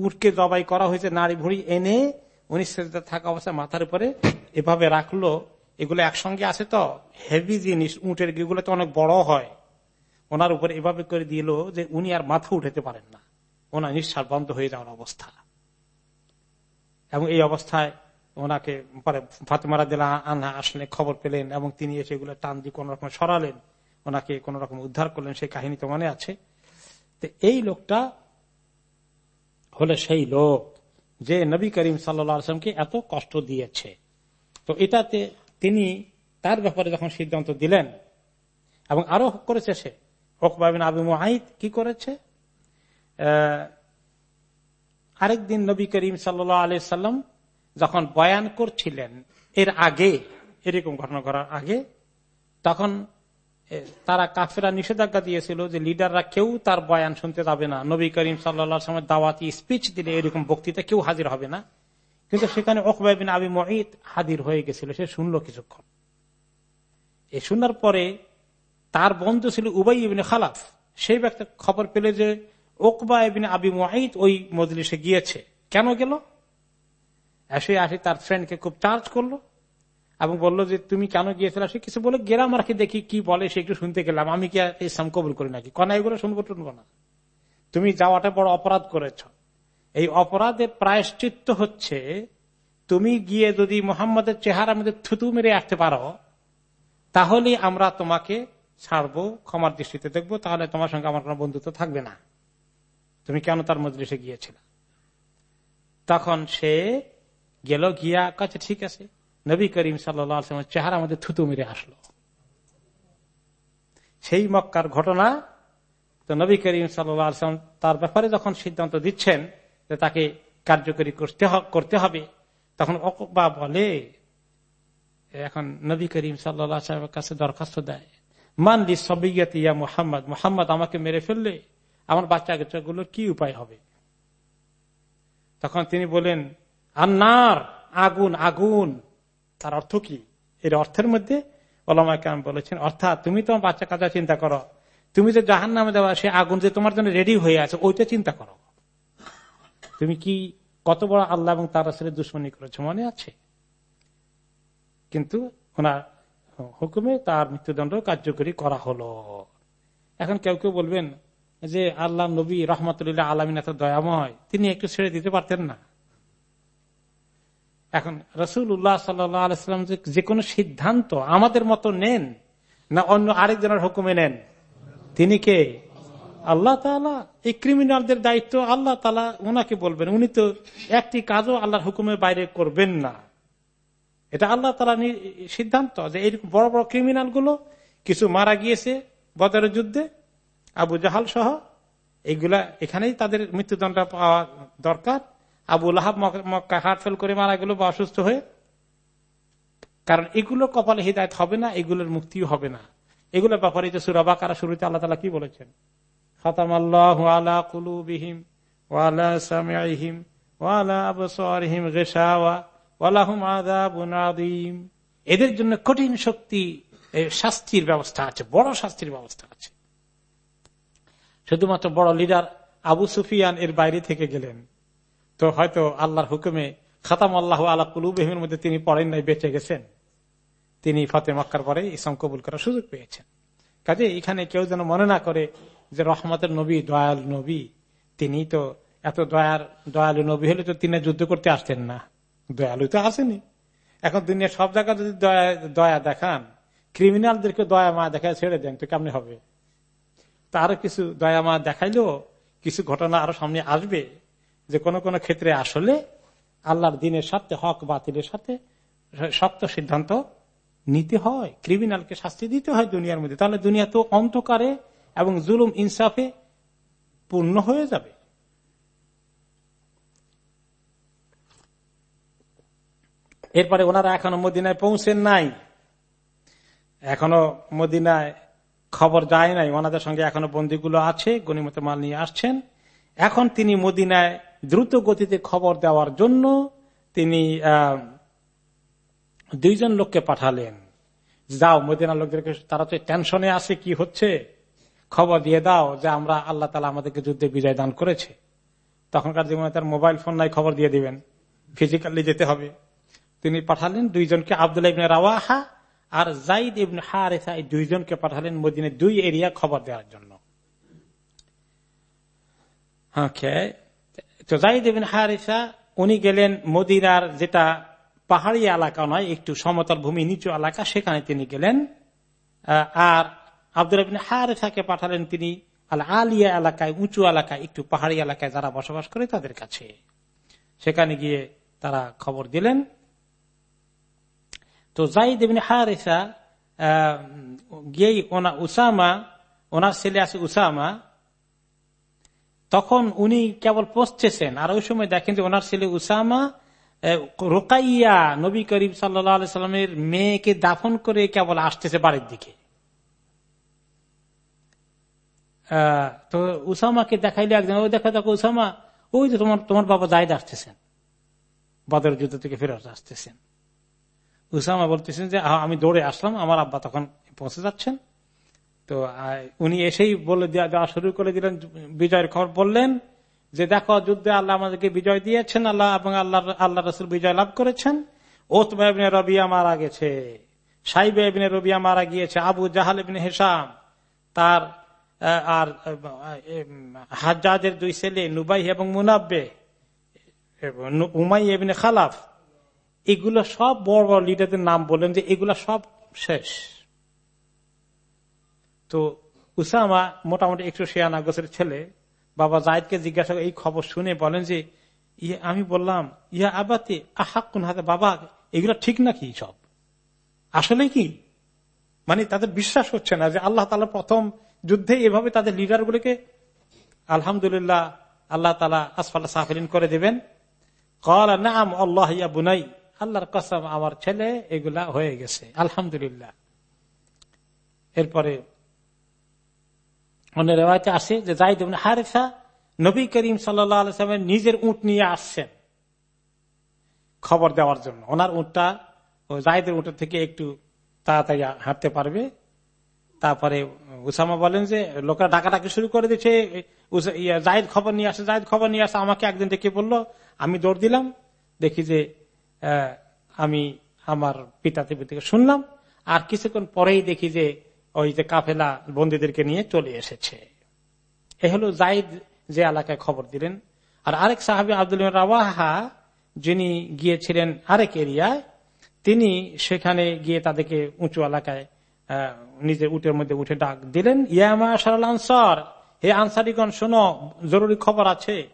উটকে জবাই করা হয়েছে নারী ভুড়ি এনে উনি সেজদা থাকা অবস্থায় মাথার উপরে এভাবে রাখল, এগুলো একসঙ্গে আছে তো? হেভি জিনিস, উটের এগুলো তো অনেক বড় হয়। ওনার উপরে এভাবে করে দিল যে উনি আর মাথা উঠাতে পারেন না। ওনার নিঃশ্বাস বন্ধ হয়ে যাওয়ার অবস্থা। এবং এই অবস্থায় ওনাকে পরে ফাতেমারা দিলা আনা আসলে খবর পেলেন এবং তিনি এসে এগুলো টান দিয়ে কোন রকম সরালেন। ওনাকে কোন রকম উদ্ধার করলেন, সেই কাহিনী তো মনে আছে। তো এই লোকটা হলে সেই লোক যে নবী করিম সাল্লামকে এত কষ্ট দিয়েছে। তো এটাতে তিনি তার ব্যাপারে যখন সিদ্ধান্ত দিলেন এবং আরও করেছে সে ওকবাবিন আবু মাহিদ কি করেছে? আরেকদিন নবী করিম সাল্লাহ সাল্লাম যখন বয়ান করছিলেন, এর আগে, এরকম ঘটনা করার আগে, তখন তারা কাফেরা নিষেধাজ্ঞা দিয়েছিল যে লিডাররা কেউ তার বয়ান শুনতে যাবে না। নবী করিম সাল্লা দাওয়াতি স্পিচ দিলে এরকম বক্তৃতা কেউ হাজির হবে না। কিন্তু সেখানে ওকবাবিন আবি মহিদ হাজির হয়ে গেছিল, সে শুনলো কিছুক্ষণ। এ শোনার পরে তার বন্ধু ছিল উবাই ইবিন খালাফ। সেই ব্যক্তি খবর পেলে যে ওকবা এবিন আবি মহিদ ওই মজলিসে গিয়েছে। কেন গেল? এসে আসে তার ফ্রেন্ডকে খুব চার্জ করল এবং বলল যে, তুমি কেন গিয়েছিল? সে কিছু বলে গেলাম আর দেখি কি বলে, সে একটু শুনতে গেলাম। আমি কি ইসলাম কবুল করি নাকি? কনা এগুলো শুনব, টুনবো না। তুমি যাওয়াটা বড় অপরাধ করেছ। এই অপরাধের প্রায়শ্চিত্ত হচ্ছে, তুমি গিয়ে যদি মোহাম্মদের চেহারা মধ্যে থুতু মেরে আসতে পারো তাহলে আমরা তোমাকে ছাড়বো, ক্ষমার দৃষ্টিতে দেখব, তাহলে তোমার সঙ্গে আমার কোন বন্ধুত্ব থাকবে না। তুমি কেন তার মজলিসে গিয়েছিল? তখন সে গেল গিয়া কাছে ঠিক আছে। নবী করিম সাল্লামের চেহারা আমাদের থুতু মেরে আসলো। সেই মক্কার ঘটনা, তো নবী করিম সাল্লাম তার ব্যাপারে যখন সিদ্ধান্ত দিচ্ছেন তাকে কার্যকরী করতে করতে হবে। তখন অকবা বলে এখন নবী করিম সাল্লামের কাছে দরখাস্ত দেয়। মানলি সবিয়ত ইয়া মোহাম্মদ মোহাম্মদ আমাকে মেরে ফেললে আমার বাচ্চা কাচ্চাগুলোর কি উপায় হবে? তখন তিনি বলেন, আন্নার, আগুন আগুন। তার অর্থ কি? এর অর্থের মধ্যে বলেছেন, অর্থাৎ তুমি তোমার বাচ্চা কাচ্চা চিন্তা করো। তুমি যে জাহান নামে দেওয়া সে আগুন যে তোমার জন্য রেডি হয়ে আছে, ওইটা চিন্তা করো। তুমি কি কত বড় আল্লাহ এবং তার আসলে দুশ্মনী করেছ? মনে আছে। কিন্তু ওনার হুকুমে তার মৃত্যুদণ্ড কার্যকরী করা হলো। এখন কেউ কেউ বলবেন যে, আল্লাহ নবী রহমতুল্লাহ আলমিন এত দয়াময়, তিনি একটু ছেড়ে দিতে পারতেন না। এখন রসুল উল্লাহ সাল্লাম যে কোনো সিদ্ধান্ত আমাদের মতো নেন না অন্য আরেকজনের হুকুমে নেন, তিনি কে? আল্লাহ তালা এই ক্রিমিনালদের দায়িত্ব আল্লাহ তালা ওনাকে বলবেন। উনি তো একটি কাজও আল্লাহর হুকুমের বাইরে করবেন না। এটা আল্লাহ তালা সিদ্ধান্ত যে এইরকম বড় বড় ক্রিমিনালগুলো কিছু মারা গিয়েছে বদরের যুদ্ধে, আবু জাহাল সহ এইগুলা এখানেই তাদের মৃত্যুদণ্ড পাওয়া দরকার। Abu Lahab Mecca heart fail করে মারা গেল, বা অসুস্থ হয়ে। কারণ এগুলো কপালে হৃদায়ত হবে না, এগুলোর মুক্তিও হবে না। এগুলোর ব্যাপারে যে সুরাবা কারা শুরুতে আল্লাহ তালা কি বলেছেন? আলা এদের জন্য কঠিন শক্তি শাস্তির ব্যবস্থা আছে, বড় শাস্তির ব্যবস্থা আছে। শুধুমাত্র বড় লিডার আবু সুফিয়ান এর বাইরে থেকে গেলেন। তো হয়তো আল্লাহর হুকুমে খাতাম আল্লাহ আল্লাহ কুলুবেহিমের মধ্যে তিনি পড়েন নাই, বেঁচে গেছেন। তিনি ফতে মক্কার পরে ইসলাম কবুল করার সুযোগ পেয়েছেন। কাজে এখানে কেউ যেন মনে না করে যে রহমতের নবী, দয়ালু নবী, তিনি তো এত দয়ার, দয়ালু নবী হলে তো তিনি যুদ্ধ করতে আসতেন না। দয়ালু তো আসেনি। এখন দুনিয়া সব জায়গায় যদি দয়া দেখান ক্রিমিনালদেরকে দয়া মা দেখায় ছেড়ে দেন, তো কেমনি হবে? তারও কিছু দয়া মা দেখাইলেও কিছু ঘটনা আরও সামনে আসবে যে কোন কোন ক্ষেত্রে আসলে আল্লাহর দিনের সাথে, হক বাতিলের সাথে শক্ত সিদ্ধান্ত নিতে হয় ক্রিমিনালকে শাস্তি দিতে হয় দুনিয়ার মধ্যে। তাহলে দুনিয়া তো অন্ধকারে এবং জুলুম ইনসাফে পূর্ণ হয়ে যাবে। এরপরে ওনারা এখনও মদিনায় পৌঁছেন নাই। এখনও মদিনায় খবর যায় নাই। ওনাদের সঙ্গে এখনও বন্দিগুলো আছে, গণিমত মাল নিয়ে আসছেন। এখন তিনি মদিনায় দ্রুত গতিতে খবর দেওয়ার জন্য তিনি দুইজন লোককে পাঠালেন। যাও, মদিনার লোকদেরকে, তারা তো টেনশনে আছে, কি হচ্ছে? খবর দিয়ে দাও যে আমরা আল্লাহ তালা আমাদেরকে যুদ্ধে বিজয় দান করেছে। তখনকার জীবনে তার মোবাইল ফোন নাই, খবর দিয়ে দিবেন। ফিজিক্যালি যেতে হবে। তিনি পাঠালেন, দুইজনকে আবদুল্লাহ ইবনে রাওয়াহা আর জাইদ ইবনে হারেসা, এই দুইজনকে পাঠালেন মদিনের দুই এরিয়া খবর দেওয়ার জন্য। তো জাইদ ইবিন হারিসা, উনি গেলেন মদিনার যেটা পাহাড়ি এলাকা নয়, একটু সমতল ভূমি, নিচু এলাকা, সেখানে তিনি গেলেন। আর আব্দুল রবিন হারেসাকে পাঠালেন তিনি আল আলিয়া এলাকায়, উঁচু এলাকায়, একটু পাহাড়ি এলাকায় যারা বসবাস করে তাদের কাছে। সেখানে গিয়ে তারা খবর দিলেন। তো জাইদ ইবিন হারেসা গিয়েই ওনা উসামা, ওনার ছেলে আছে উসামা। তখন উনি কেবল পৌঁছেছেন। আর ওই সময় দেখেন যে ওনার ছেলে উসামা রোকাইয়া নবী করিম সাল্লা সাল্লামের মেয়েকে দাফন করে কেবল আসতেছে বাড়ির দিকে। তো উসামাকে দেখাইলে একজন ওই দেখা, দেখো, উসামা, ওই যে তোমার তোমার বাবা জায়দ আসতেছেন। বদর যুদ্ধ থেকে ফেরত আসতেছেন। উসামা বলতেছেন যে আমি দৌড়ে আসলাম, আমার আব্বা তখন পৌঁছে যাচ্ছেন। তো উনি এসেই বলে দেওয়া শুরু করে দিলেন, বিজয়ের খবর বললেন যে, দেখো, যুদ্ধে আল্লাহ আমাদেরকে বিজয় দিয়েছেন, আল্লাহ এবং আল্লাহ আল্লাহ রসুল বিজয় লাভ করেছেন। ওতমা রবিয়া মারা গেছে, সাইবে এবিনে রবিয়া মারা গিয়েছে, আবু জাহাল হেসাম, তার আর হাজাজের দুই ছেলে, নুবাই এবং মুনাব্বে উমাই এবিনে খালাফ, এগুলো সব বড় বড় লিডারদের নাম বললেন যে এগুলা সব শেষ। তো উসামা মোটামুটি একশো ছিয়ানা গোছের ছেলে, বাবা জায়দকে জিজ্ঞাসা এই খবর শুনে বলেন যে ইয়ে আমি বললাম, ইয়া আবাতে আহাক কোন হাতে বাবা, এগুলো ঠিক নাকি সব? আসলে কি? মানে তাদের বিশ্বাস হচ্ছে না যে আল্লাহ তালা প্রথম যুদ্ধে এভাবে তাদের লিডার গুলিকে আলহামদুলিল্লাহ আল্লাহ তালা আসফাল্লা সাফরিন করে দেবেন। কল নাম আল্লাহ ইয়া বুনাই। আল্লাহর কসম, আমার ছেলে এগুলা হয়ে গেছে। আলহামদুলিল্লাহ। এরপরে অন্য রেওয়ায়তে আসে যে জাহিদ হারেসা নবী করিম সাল্লামের নিজের উঁট নিয়ে আসছেন খবর দেওয়ার জন্য। ওনার উঁটটা জাহিদের উঁটের থেকে একটু তাড়াতাড়ি হাঁটতে পারবে। তারপরে উসামা বলেন যে, লোকেরা ডাকাডাকি শুরু করে দিচ্ছে জাহিদ খবর নিয়ে আসে, জাহিদ খবর নিয়ে আসে। আমাকে একদিন দেখে বলল, আমি দৌড় দিলাম। দেখি যে আমি আমার পিতা থেকে শুনলাম। আর কিছুক্ষণ পরেই দেখি যে, ওই যে কাফেলা বন্দীদেরকে নিয়ে চলে এসেছে। এ হলো জাইদ যে এলাকায় খবর দিলেন। আর আরেক সাহাবি আব্দুল রাওয়াহা, যিনি গিয়েছিলেন আরেক এরিয়ায়, তিনি সেখানে গিয়ে তাদেরকে উঁচু এলাকায় নিজের উটের মধ্যে উঠে ডাক দিলেন ইয়ামা আনসার, হে আনসারিগণ, শোনো, জরুরি খবর আছে।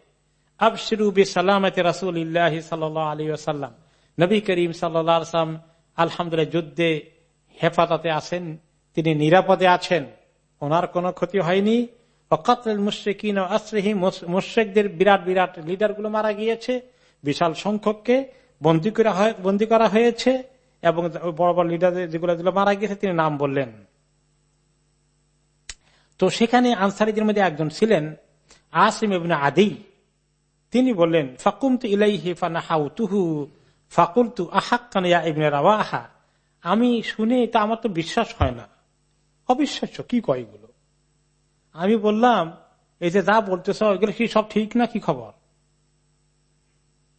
আবশিরু বি সালামতে ইল্লাহ আলী আসাল্লাম নবী করিম আলহামদুলিল্লাহ যুদ্ধে হেফাজতে তিনি নিরাপদে আছেন। ওনার কোনো ক্ষতি হয়নি। বিরাট বিরাট লিডারগুলো মারা গিয়েছে। বিশাল সংখ্যককে বন্দী করা হয়েছে। এবং বড় বড় লিডার যেগুলো মারা গিয়েছে, তিনি নাম বললেন। তো সেখানে আনসারিদের মধ্যে একজন ছিলেন আসিম আদি। তিনি বললেন ফাকুম তু ইলাইহি ফানাহাউ তুহু ফাকুল তু আহাক্কানিয়া ইবনে আমি শুনে তা আমার তো বিশ্বাস হয় না। অবিশ্বাস্য, কি কয় এগুলো? আমি বললাম, এই যে যা বলতেছ, এগুলো কি সব ঠিক না কি খবর?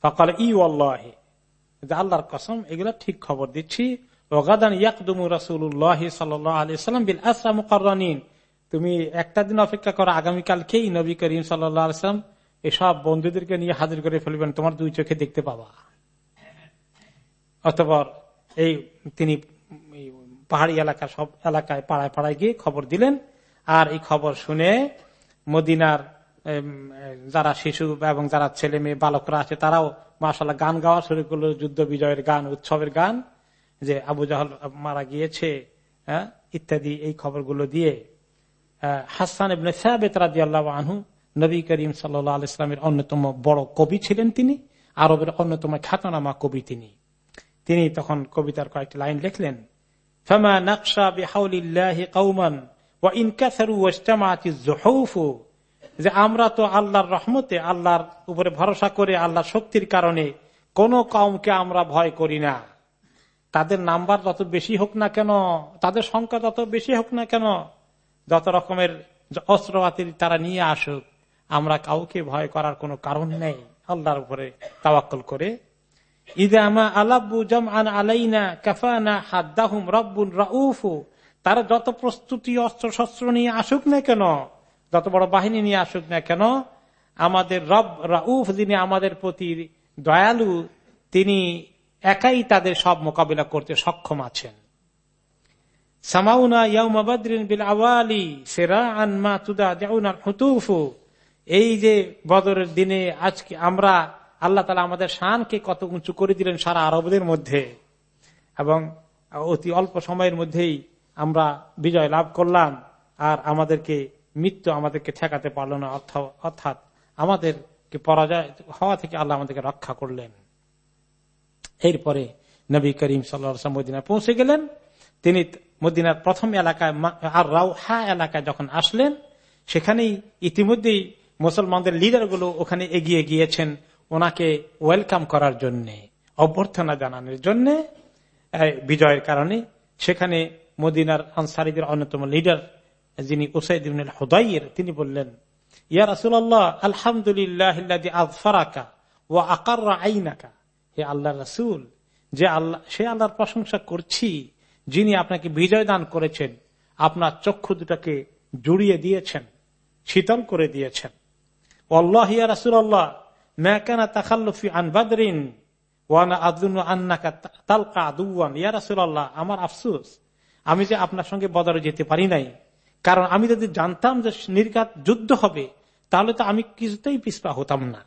ফকাল, ই আল্লাহে আল্লাহর কসম, এগুলো ঠিক খবর দিচ্ছি। তুমি একটা দিন অপেক্ষা করো, আগামীকালকেই নবী করিম সাল্লাম এসব বন্ধুদেরকে নিয়ে হাজির করে ফেলবেন, তোমার দুই চোখে দেখতে পাবা। অতপর এই তিনি পাহাড়ি এলাকা, সব এলাকায় পাড়ায় পাড়ায় গিয়ে খবর দিলেন। আর এই খবর শুনে মদিনার যারা শিশু এবং যারা ছেলে মেয়ে, বালকরা আছে, তারাও মাসাল্লাহ গান গাওয়া শুরু করল, যুদ্ধ বিজয়ের গান, উৎসবের গান, যে আবু জাহল মারা গিয়েছে ইত্যাদি এই খবরগুলো দিয়ে হাসান ইবনে সাহেবেত রাজি আল্লাহ আনহু, নবী করিম সাল্লাহ ইসলামের অন্যতম বড় কবি ছিলেন তিনি, আরবের অন্যতম খ্যাতনামা কবি তিনি। তিনি তখন কবিতার কয়েকটি লাইন লিখলেন, ফেমা নকশা বেহাউলিল্লাহ কৌমান ওয়া ইনকাসারু ওয়াস্তামাতি জুহুফু যে আমরা তো আল্লাহর রহমতে, আল্লাহর উপরে ভরসা করে, আল্লাহর শক্তির কারণে কোন কমকে আমরা ভয় করি না। তাদের নাম্বার যত বেশি হোক না কেন, তাদের সংখ্যা যত বেশি হোক না কেন, যত রকমের অস্ত্রপাতি তারা নিয়ে আসুক, আমরা কাউকে ভয় করার কোনো কারণ নেই। আল্লাহর উপরে তাওয়াক্কল করে ইদামা আলাব্বু জম আন আলাইনা কাফানা হাদ্দাহুম রব্বুন রাউফু, তারা যত প্রস্তুতি অস্ত্র শস্ত্র নিয়ে আসুক না কেন যত বড় বাহিনী নিয়ে আসুক না কেন, আমাদের রব রাউফ যিনি আমাদের প্রতি দয়ালু, তিনি একাই তাদের সব মোকাবিলা করতে সক্ষম আছেন। সামাউনা ইয়াউমাবাদ্রিন বিল আওয়ালি সেরা আনমা তুদা জাউনার হুতুফু এই যে বদরের দিনে আজকে আমরা, আল্লাহ তালা আমাদের শানকে কত উঁচু করে দিলেন সারা আরবদের মধ্যে। এবং অতি অল্প সময়ের মধ্যেই আমরা বিজয় লাভ করলাম, আর আমাদেরকে মৃত্যু আমাদেরকে ঠেকাতে পারল না অর্থাৎ আমাদেরকে পরাজয় হওয়া থেকে আল্লাহ আমাদেরকে রক্ষা করলেন। এরপরে নবী করিম সাল্লা মদিনা পৌঁছে গেলেন। তিনি মদিনার প্রথম এলাকায় আর রাউহা এলাকায় যখন আসলেন, সেখানেই ইতিমধ্যেই মুসলমানদের লিডারগুলো ওখানে এগিয়ে গিয়েছেন ওনাকে ওয়েলকাম করার জন্যে, অভ্যর্থনা জানানোর জন্যে বিজয়ের কারণে। সেখানে মদিনার আনসারিদের অন্যতম লিডার যিনি ওসাইদ হুদাইয়ের তিনি বললেন, ইয়া রাসুল্লাহ আলহামদুলিল্লাহ আজফারাকা ও আকার আইনাকা। হে আল্লাহ রাসুল, যে আল্লাহ, সে আল্লাহর প্রশংসা করছি, যিনি আপনাকে বিজয় দান করেছেন, আপনার চক্ষু দুটাকে জুড়িয়ে দিয়েছেন, শীতল করে দিয়েছেন। আল্লাহ ইয়া রাসুল আল্লাহ ম্যাকানা তাকাল্লুফি আনবাদরিন ওয়ানা আদুন আন্নাকা তালকা আদুয়ান ইয়া রাসুল আল্লাহ আমার আফসুস, আমি যে আপনার সঙ্গে বদরে যেতে পারি নাই কারণ আমি যদি জানতাম যে নির্ঘাত যুদ্ধ হবে, তাহলে তো আমি কিছুতেই পিসপা হতাম না।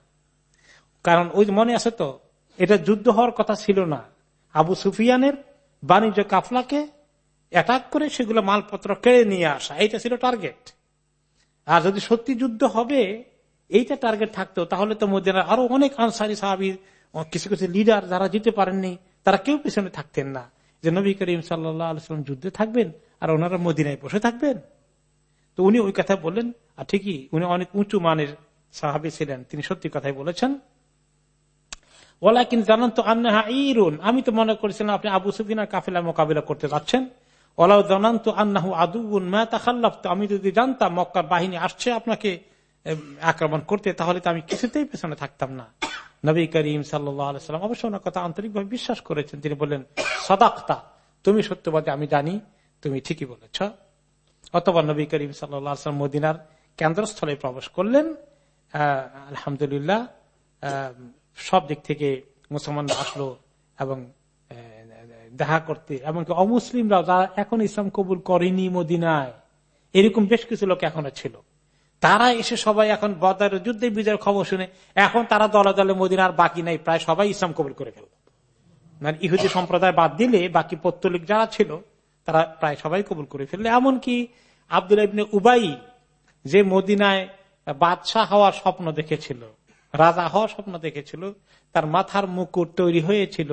কারণ ওই মনে আছে তো, এটা যুদ্ধ হওয়ার কথা ছিল না। আবু সুফিয়ানের বাণিজ্য কাফলাকে অ্যাটাক করে সেগুলো মালপত্র কেড়ে নিয়ে আসা, এইটা ছিল টার্গেট আর যদি সত্যি যুদ্ধ হবে, এইটা টার্গেট থাকতো, তাহলে তো মধ্যে আরও অনেক আনসারি সাহাবির কিছু কিছু লিডার যারা জিতে পারেননি, তারা কেউ পিছনে থাকতেন না। যে নবী করিম সাল্লাম যুদ্ধে থাকবেন, আর ওনারা মদিনায় বসে থাকবেন। তো উনি ওই কথা বললেন, আর ঠিকই উনি অনেক উঁচু মানের সাহাবি ছিলেন, তিনি সত্যি কথাই বলেছেন। ওলা কিন্তু জানান তো আন্না ইরুন আমি তো মনে করেছিলাম আপনি আবু সুফিনার কাফেলা মোকাবিলা করতে যাচ্ছেন। ওলাও জানান তো আন্নাহু আদুবুন তাখাল্লাফ তো আমি যদি জানতাম মক্কার বাহিনী আসছে আপনাকে আক্রমণ করতে, তাহলে তো আমি কিছুতেই পেছনে থাকতাম না। নবী করিম সাল্লাম অবশ্য ওনার কথা আন্তরিকভাবে বিশ্বাস করেছেন। তিনি বললেন, সদাক্তা, তুমি সত্যবাদী, আমি জানি, তুমি ঠিকই বলেছ। অথবা নবী করিম সাল্লাম মদিনার কেন্দ্রস্থলে প্রবেশ করলেন। আলহামদুলিল্লাহ সব দিক থেকে মুসলমানরা আসলো এবং দেখা করতে। এমনকি অমুসলিমরাও যারা এখন ইসলাম কবুল করেনি মদিনায়, এরকম বেশ কিছু লোক এখনও ছিল। তারা এসে সবাই এখন বদার যুদ্ধে বিজয়ের খবর শুনে, এখন তারা দলে দলে মদিনার বাকি নাই, প্রায় সবাই ইসলাম কবুল করে ফেলল। মানে ইহুদি সম্প্রদায় বাদ দিলে বাকি পত্তলিক যারা ছিল তারা প্রায় সবাই কবুল করে ফেললে। এমনকি আব্দুল ইবনে উবাই যে মদিনায় বাদশাহ হওয়ার স্বপ্ন দেখেছিল, রাজা হওয়ার স্বপ্ন দেখেছিল, তার মাথার মুকুট তৈরি হয়েছিল।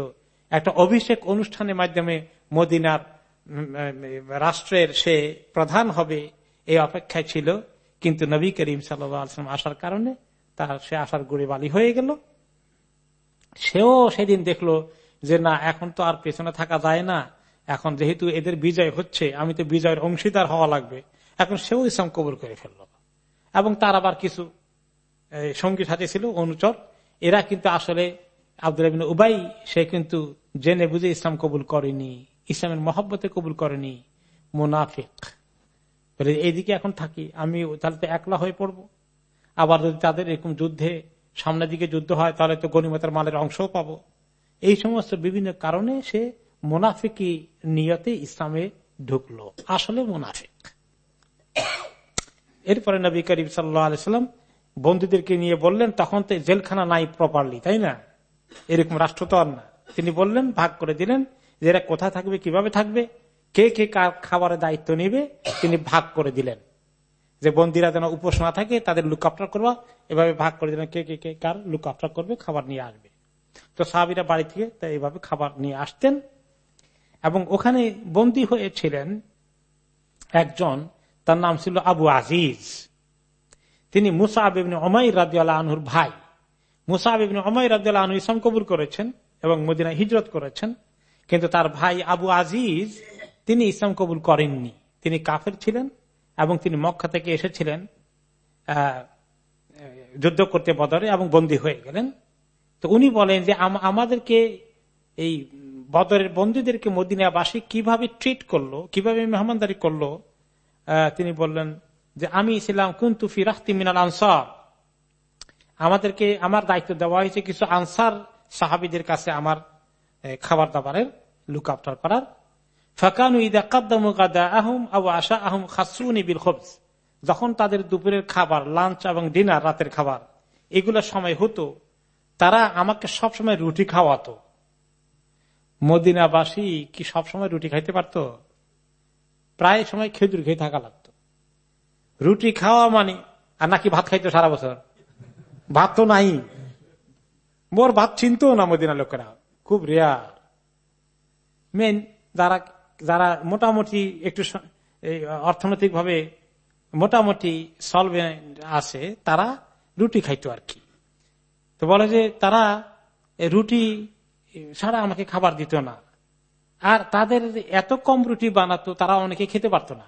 একটা অভিষেক অনুষ্ঠানের মাধ্যমে মদিনার রাষ্ট্রের সে প্রধান হবে এই অপেক্ষায় ছিল। কিন্তু নবী করিম সাল্লাম আসার কারণে তার সে আসার গুড়ি বালি হয়ে গেল। সেও সেদিন দেখল যে, না, এখন তো আর পেছনে থাকা যায় না। এখন যেহেতু এদের বিজয় হচ্ছে, আমি তো বিজয়ের অংশীদার হওয়া লাগবে। এখন সেও ইসলাম কবুল করে ফেলল। এবং তার আবার কিছু সঙ্গী সাথে ছিল, অনুচর। এরা কিন্তু আসলে আব্দুল উবাই, সে কিন্তু জেনে বুঝে ইসলাম কবুল করেনি, ইসলামের মহব্বতে কবুল করেনি, মুনাফিক। এইদিকে এখন থাকি, আমি তাহলে তো একলা হয়ে পড়ব। আবার যদি তাদের এরকম যুদ্ধে সামনের দিকে যুদ্ধ হয়, তাহলে তো গণিমতের মালের অংশও পাবো। এই সমস্ত বিভিন্ন কারণে সে মোনাফিকি নিয়তে ইসলামে ঢুকলো। আসলে মোনাফিক। এরপরে নবী করিম সাল্লাম বন্ধুদেরকে নিয়ে বললেন, তখন তো জেলখানা নাই প্রপারলি তাই না? এরকম রাষ্ট্র তো আর না। তিনি বললেন, ভাগ করে দিলেন যে এরা কোথায় থাকবে, কীভাবে থাকবে, কে কে কার খাবারের দায়িত্ব নিবে, তিনি ভাগ করে দিলেন। যে বন্দিরা যেন উপোস না থাকে, তাদের লুক আফটার করবা। এভাবে ভাগ করে দিলেন কে কে কে কার লুক আফটার করবে, খাবার নিয়ে আসবে। তো সাহাবিরা বাড়ি থেকে তাই এইভাবে খাবার নিয়ে আসতেন। এবং ওখানে বন্দী হয়েছিলেন একজন, তার নাম ছিল আবু আজিজ। তিনি মুসাহিবনে অমাই রাজিয়াল আনহুর ভাই। মুসাহিবনে অমাই রাজিয়াল আনহু ইসলাম কবুল করেছেন এবং মদিনা হিজরত করেছেন। কিন্তু তার ভাই আবু আজিজ, তিনি ইসলাম কবুল করেননি। তিনি কাফের ছিলেন এবং তিনি মক্কা থেকে এসেছিলেন যুদ্ধ করতে বদরে এবং বন্দী হয়ে গেলেন। তো উনি বলেন যে, আম- আমাদেরকে এই বদরের বন্দীদেরকে মদিনাবাসী কীভাবে ট্রিট করল, কীভাবে মেহমানদারি করল তিনি বললেন যে, আমি ছিলাম কুন্তু ফিরাহতি মিনাল আনসার। আমাদেরকে, আমার দায়িত্ব দেওয়া হয়েছে কিছু আনসার সাহাবিদের কাছে আমার খাবার দাবারের লুক আফটার করার। ফাঁকানু ইদা কাদ্দামু আহম আবু আশা আহম খাসুনি বিল যখন তাদের দুপুরের খাবার, লাঞ্চ এবং ডিনার, রাতের খাবার এগুলোর সময় হতো, তারা আমাকে সবসময় রুটি খাওয়াতো। মদিনাবাসী কি সবসময় রুটি খাইতে পারতো? প্রায় সময় খেজুর খেয়ে থাকা লাগতো। রুটি খাওয়া মানে আর নাকি ভাত খাইতো সারা বছর? ভাত তো নাই। মোর ভাত চিনত না মদিনা লোকেরা। খুব রেয়ার মেন যারা যারা মোটামুটি একটু অর্থনৈতিক ভাবে মোটামুটি সলভে আছে, তারা রুটি খাইতো আর কি। তো বলে যে তারা রুটি সারা আমাকে খাবার দিত না। আর তাদের এত কম রুটি বানাতো, তারা অনেকে খেতে পারতো না।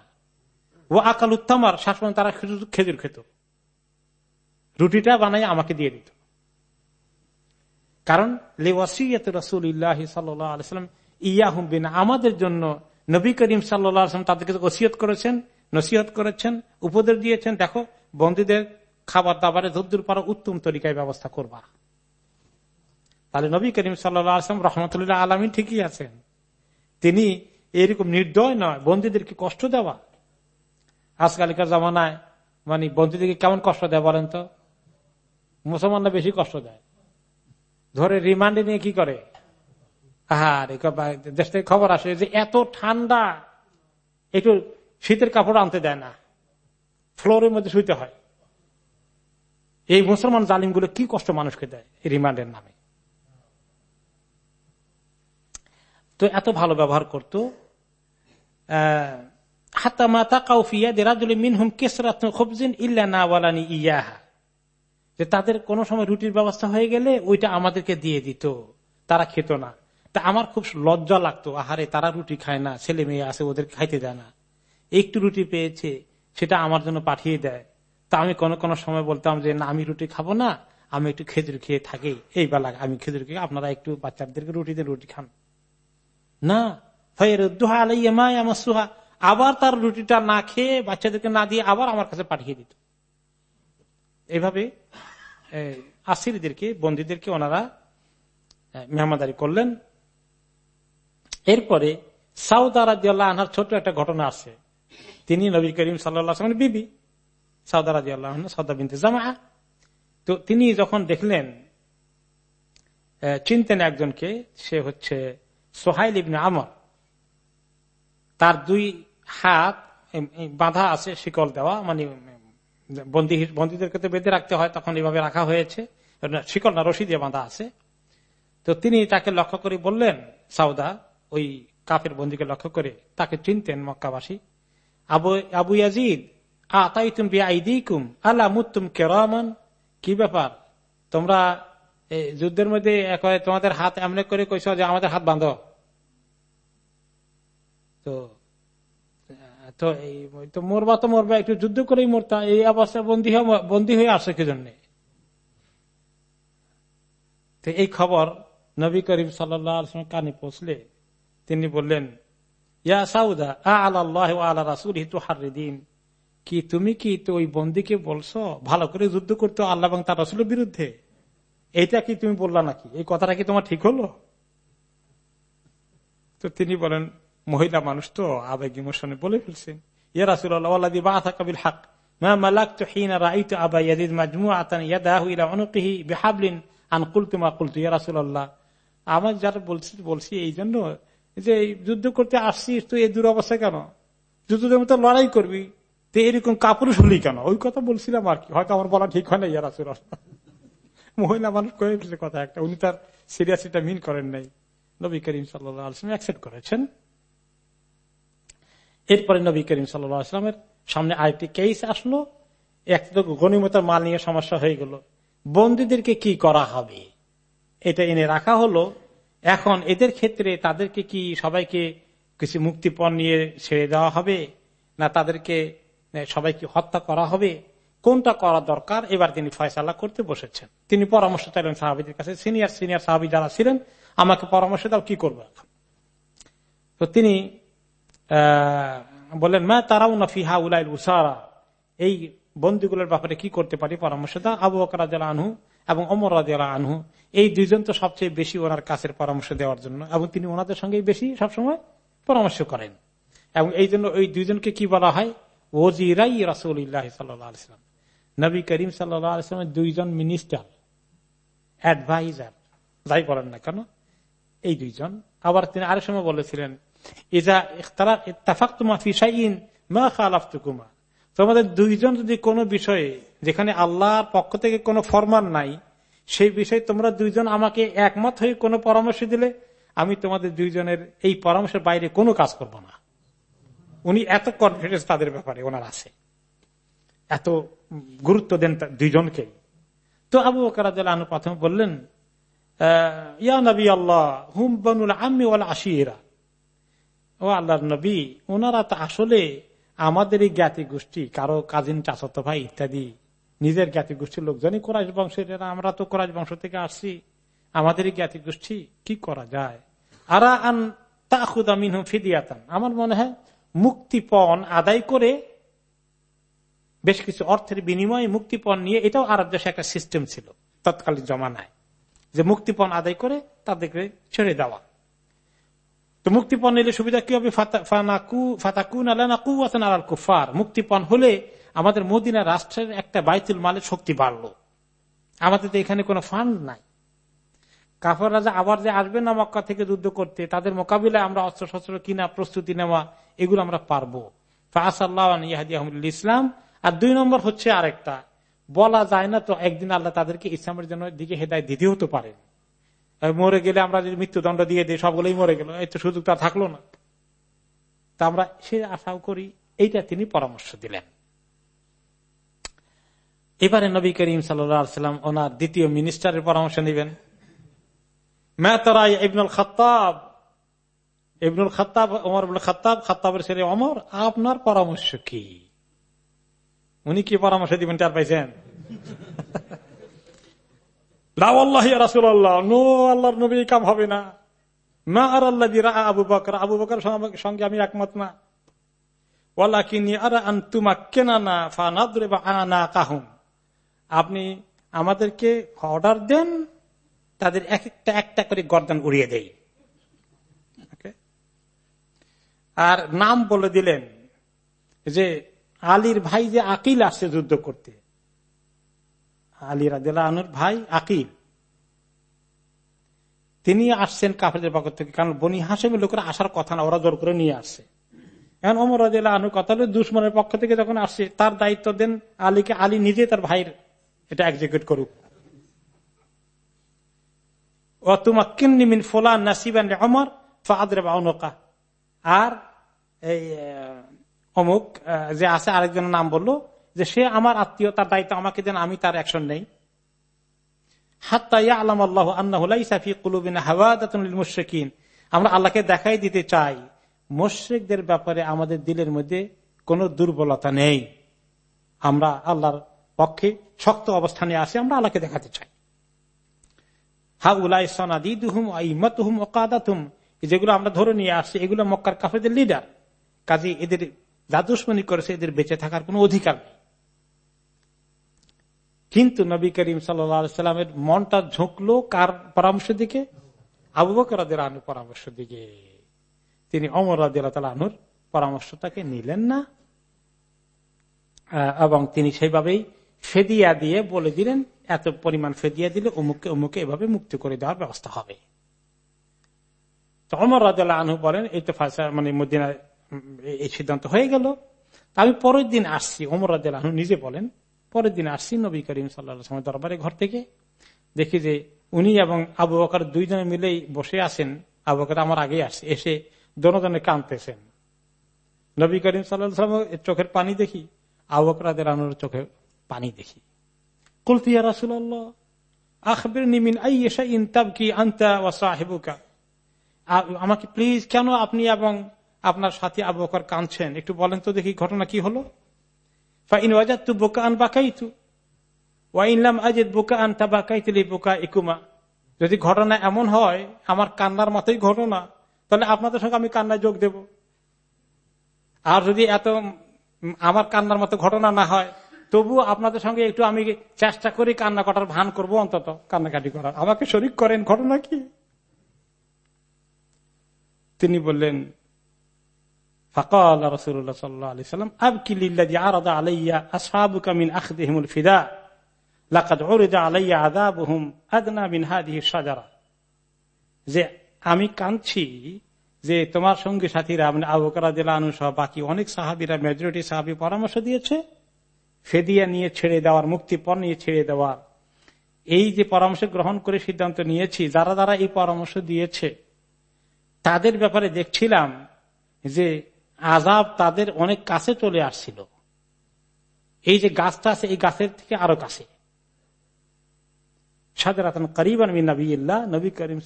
ও আকাল উত্তমার শাসন তারা খেজুর খেত। রুটিটা বানাই আমাকে দিয়ে দিত। কারণ ইয়াহুম বিন, আমাদের জন্য নবী করিম সাল্লাম তাদেরকে ওসিয়ত করেছেন, নসিহত করেছেন, উপদেশ দিয়েছেন, দেখো, বন্দীদের খাবার দাবারে যদ্দুর পারো উত্তম তরিকায় ব্যবস্থা করবা। তাহলে নবী করিম সাল্লাম রহমতুল্লাহ আলমী ঠিকই আছেন। তিনি এরকম নির্দয় নয়, বন্দীদেরকে কষ্ট দেওয়া। আজকালকার জামানায় মানে বন্দীদেরকে কেমন কষ্ট দেয় বলেন তো? মুসলমানরা বেশি কষ্ট দেয়। ধরে রিমান্ডে নিয়ে কি করে? আর দেশ থেকে খবর আসে যে এত ঠান্ডা, একটু শীতের কাপড় আনতে দেয় না। ফ্লোরের মধ্যে শুইতে হয়। এই মুসলমান জালিমগুলো কি কষ্ট মানুষকে দেয় রিমান্ডের নামে? তো এত ভালো ব্যবহার করত। কাউফিয়া না ইয়াহা। যে তাদের কোন সময় রুটির ব্যবস্থা হয়ে গেলে ওইটা আমাদেরকে দিয়ে দিত, তারা খেত না। তা আমার খুব লজ্জা লাগতো, আহারে তারা রুটি খায় না, ছেলে মেয়ে আছে, ওদের খাইতে দেয় না। একটু রুটি পেয়েছে, সেটা আমার জন্য পাঠিয়ে দেয়। তা আমি কোন কোন সময় বলতাম যে, না, আমি রুটি খাব না, আমি একটু খেজুর খেয়ে থাকি। এই বেলা আমি খেজুর খেয়ে আপনারা একটু বাচ্চাদেরকে রুটি দিয়ে রুটি খান। না ফেরুদ্দোহা আলাইয়া মায় আমার সুহা আবার তার রুটিটা না খেয়ে বাচ্চাদেরকে না দিয়ে আবার আমার কাছে পাঠিয়ে দিত। এইভাবে আসিরদেরকে বন্দীদেরকে ওনারা মেহমাদারি করলেন। এরপরে সাউদারা দিয়াল্লাহ আনহার ছোট একটা ঘটনা আছে। তিনি নবী করিম সাল্লাহ বিবি সাউদারা সৌদা বিনতে জামা তো তিনি যখন দেখলেন চিনতেন একজনকে, সে হচ্ছে সোহাইল ইবনে আমর। তার দুই হাত বাঁধা আছে শিকল দেওয়া মানে বন্দী বন্দীদেরকে তো বেঁধে রাখতে হয়, তখন এইভাবে রাখা হয়েছে। শিকল না, রশি দিয়ে বাঁধা আছে। তো তিনি তাকে লক্ষ্য করে বললেন, সাউদা, ওই কাফের বন্দীকে লক্ষ্য করে তাকে চিনতেন মক্কাবাসী। আবু আবু ইয়াজিদ আতাই তুমি আইদিকুম আল্লাহ মুতুম কেরামান, কি ব্যাপার? তোমরা যুদ্ধের মধ্যে তোমাদের হাত এমনি করে কইস যে আমাদের হাত বাঁধ তো তো মরবা তো মরবা, একটু যুদ্ধ করেই মরতা, এই অবস্থা বন্দী বন্দী হয়ে আসে কি জন্য তো এই খবর নবী করিম সাল্লাম কানে পৌঁছলে তিনি বললেন, ইয়া সাউদা আল্লাহ আল্লাহ রাসুল হিতু হারিদিন কি তুমি কি তো ওই বন্দীকে বলছো? ভালো করে যুদ্ধ করতো আল্লাহ এবং তার রসুলের বিরুদ্ধে। এইটা কি তুমি বললা নাকি? এই কথাটা কি তোমার ঠিক হলো? তো তিনি বলেন, মহিলা মানুষ তো আবেগ ইমোশনে বলে ফেলছেন যারা বলছি বলছি এই জন্য যে যুদ্ধ করতে আসছিস এই কেন? লড়াই করবি তো এরকম কাপুরুষ হলি কেন? ওই কথা বলছিলাম আর কি। হয়তো আমার বলা ঠিক হয় না ইয়ার আসুর মহিলা মানুষ করে ফেলছে কথা একটা। উনি তার সিরিয়াসিটা মিন করেন নাই। নবী করিম সাল্লাম অ্যাকসেপ্ট করেছেন। এরপরে নবী করিম সাল্লামের সামনে আরেকটি কেস আসলো। এক গণিমতার মাল নিয়ে সমস্যা হয়ে গেল। বন্দীদেরকে কি করা হবে? এটা এনে রাখা হলো। এখন এদের ক্ষেত্রে তাদেরকে কি সবাইকে কিছু মুক্তিপণ নিয়ে ছেড়ে দেওয়া হবে? না তাদেরকে সবাইকে হত্যা করা হবে? কোনটা করা দরকার? এবার তিনি ফয়সালা করতে বসেছেন। তিনি পরামর্শ চাইলেন সাহাবিদের কাছে, সিনিয়র সিনিয়র সাহাবি যারা ছিলেন, আমাকে পরামর্শ দাও, কি করব এখন? তো তিনি বললেন, মা তারাও না ফিহা উলাইল উসারা। এই বন্দীগুলোর ব্যাপারে কি করতে পারি? পরামর্শ দাও। আবু বকর আনহু এবং অমর রাজা আনহু, এই দুইজন তো সবচেয়ে বেশি ওনার কাছের পরামর্শ দেওয়ার জন্য। এবং তিনি ওনাদের সঙ্গে বেশি সবসময় পরামর্শ করেন। এবং এই জন্য ওই দুইজনকে কি বলা হয়? ওজিরাই রাসুল্লাহ সাল্লাম নবী করিম সাল্লামের দুইজন মিনিস্টার অ্যাডভাইজার যাই বলেন না কেন, এই দুইজন। আবার তিনি আরেক সময় বলেছিলেন তোমাদের দুইজন যদি কোনো বিষয়ে, যেখানে আল্লাহর পক্ষ থেকে কোনো ফরমান নাই, সেই বিষয়ে তোমরা দুইজন আমাকে একমত হয়ে কোনো পরামর্শ দিলে, আমি তোমাদের দুইজনের এই পরামর্শের বাইরে কোনো কাজ করব না। উনি এত কনফিডেন্স তাদের ব্যাপারে, ওনার আছে। এত গুরুত্ব দেন দুইজনকে। তো আবু বকরাজু প্রথমে বললেন ইয়া নবী আল্লাহ, হুম বনুল আমি ওলা আশিরা। ও আল্লাহ নবী ওনারা তো আসলে আমাদের এই জ্ঞাতি গোষ্ঠী, কারও কাজিন চাচত ভাই ইত্যাদি, নিজের জ্ঞাতি গোষ্ঠীর লোকজনই কোরআশ বংশের, আমরা তো কোরআশ বংশ থেকে আসছি আমাদের এই জ্ঞাতি গোষ্ঠী, কি করা যায়? আরা আন তাহুদামিন ফিদিয়াতান। আমার মনে হয় মুক্তিপণ আদায় করে বেশ কিছু অর্থের বিনিময়ে মুক্তিপণ নিয়ে এটাও আরব দেশে একটা সিস্টেম ছিল, তৎকালীন জমানায়। যে মুক্তিপণ আদায় করে তাদেরকে ছেড়ে দেওয়া। তো মুক্তিপণ নিলে সুবিধা কি হবে? মুক্তিপণ হলে আমাদের মদিনা রাষ্ট্রের একটা বাইতুল মালের শক্তি বাড়লো। আমাদের তো এখানে কোনো ফান্ড নাই। কাফর রাজা আবার যে আসবে না মক্কা থেকে যুদ্ধ করতে, তাদের মোকাবিলায় আমরা অস্ত্র শস্ত্র কিনা, প্রস্তুতি নেওয়া, এগুলো আমরা পারব। ফাহাস ইহাদি আহমদুল ইসলাম আর দুই নম্বর হচ্ছে আরেকটা। বলা যায় না তো একদিন আল্লাহ তাদেরকে ইসলামের জন্য দিকে হেদায় দিতে হতে পারে। মরে গেলে আমরা যদি মৃত্যুদণ্ড দিয়ে দিই, সবগুলোই মরে গেল এই তো সুযোগ তা থাকল না। তা আমরা সে আশাও করি, এইটা তিনি পরামর্শ দিলেন। এবারে নবী করিম সাল্লাম ওনার দ্বিতীয় মিনিস্টারের পরামর্শ নেবেন। মেহতারাই ইবনুল ছেলে অমর আপনার পরামর্শ কি? উনি কি পরামর্শ দিবেন তার পাইছেন? না আপনি আমাদেরকে অর্ডার দেন, তাদের এক একটা একটা করে গর্দান উড়িয়ে দেই। আর নাম বলে দিলেন যে আলীর ভাই যে আকিল আসছে যুদ্ধ করতে। আলী রাদিল্লা ভাই আকিল। তিনি আসছেন কাফেরদের পক্ষ থেকে, কারণ বনি হাসেমের লোকেরা আসার কথা না, ওরা জোর করে নিয়ে আসছে। এখন অমর রাজিল্লা আনুর কথা হলো দুশ্মনের পক্ষ থেকে যখন আসছে, তার দায়িত্ব দেন আলীকে, আলী নিজে তার ভাইয়ের এটা এক্সিকিউট করুক। অতুমাক্কিন ফোলা নাসিবান অমর ফাদরে বাউনকা আর এই অমুক যে আছে আরেকজনের নাম বলল, যে সে আমার আত্মীয়, তার দায়িত্ব আমাকে দেন, আমি তার অ্যাকশন নেই। আমরা আল্লাহকে দেখাই দিতে চাই, মুশ্রিকদের ব্যাপারে আমাদের দিলের মধ্যে কোন দুর্বলতা নেই। আমরা আল্লাহর পক্ষে শক্ত অবস্থানে আসি আমরা আল্লাহকে দেখাতে চাই। হা উলাই সনাদি দুহুম হুম ওকাদাতুম যেগুলো আমরা ধরে নিয়ে আসছি, এগুলো মক্কার কাফেদের লিডার কাজে এদের দাদুস্মনি করেছে, এদের বেঁচে থাকার কোন অধিকার নেই। কিন্তু নবী করিম সাল্লামের মনটা ঝুঁকলো কার পরামর্শ দিকে? আবু বকরাদের আনুর পরামর্শ দিকে। তিনি অমর আনুর পরামর্শটাকে নিলেন না এবং তিনি সেইভাবেই ফেদিয়া দিয়ে বলে দিলেন, এত পরিমাণ ফেদিয়া দিলে অমুককে অমুকে এভাবে মুক্তি করে দেওয়ার ব্যবস্থা হবে। তো অমর রাজা বলেন, এই তো মানে মদিনা এই সিদ্ধান্ত হয়ে গেল। আমি পরের দিন আসছি। অমর রাজা নিজে বলেন, পরের দিন আসছি নবী করিম সাল্লা দরবারে ঘর থেকে। দেখি যে উনি এবং আবু বকর দুইজনে মিলেই বসে আছেন। আবু বকর আমার আগে আসছে। এসে দনজনে কাঁদতেছেন নবী করিম সাল্লাম চোখের পানি দেখি। আবু বকরাদের আনুর চোখে পানি দেখি। কুলতিয়া রাসুল্লাহ আখবির নিমিন আই এসা ইনতাব কি আন্তা ও সাহেবুকা। আমাকে প্লিজ কেন আপনি এবং আপনার সাথী আবু বকর কাঁদছেন। একটু বলেন তো দেখি ঘটনা কি হলো। ফাইন বোকা আন বোকা আন বোকা ইকুমা যদি ঘটনা এমন হয়, আমার কান্নার মতোই ঘটনা, তাহলে আপনাদের সঙ্গে আমি কান্নায় যোগ দেব। আর যদি এত আমার কান্নার মতো ঘটনা না হয় তবু আপনাদের সঙ্গে একটু আমি চেষ্টা করি কান্না করার, ভান করব অন্তত কান্নাকাটি করার। আমাকে শরিক করেন, ঘটনা কি? তিনি বললেন ফকাল রসুল্লাহ সাল্লাহ আলি সাল্লাম লিল্লাজি আরাদা আলাইয়া আসহাবুকা মিন আখদিহিমুল ফিদা লাকাদ উরিদা আলাইয়া আযাবুহুম আদনা মিন হাদিহি শাজারা যে আমি কাঁদছি যে তোমার সঙ্গী সাথীরা মানে আবুকারা দিলা সহ বাকি অনেক সাহাবিরা মেজরিটি সাহাবি পরামর্শ দিয়েছে, ফেদিয়া নিয়ে ছেড়ে দেওয়ার, মুক্তিপণ নিয়ে ছেড়ে দেওয়ার। এই যে পরামর্শ গ্রহণ করে সিদ্ধান্ত নিয়েছি, যারা যারা এই পরামর্শ দিয়েছে, তাদের ব্যাপারে দেখছিলাম যে আজাব তাদের অনেক কাছে চলে আসছিল। এই যে গাছটা আছে, এই গাছের থেকে আরও কাছে। নবী করিম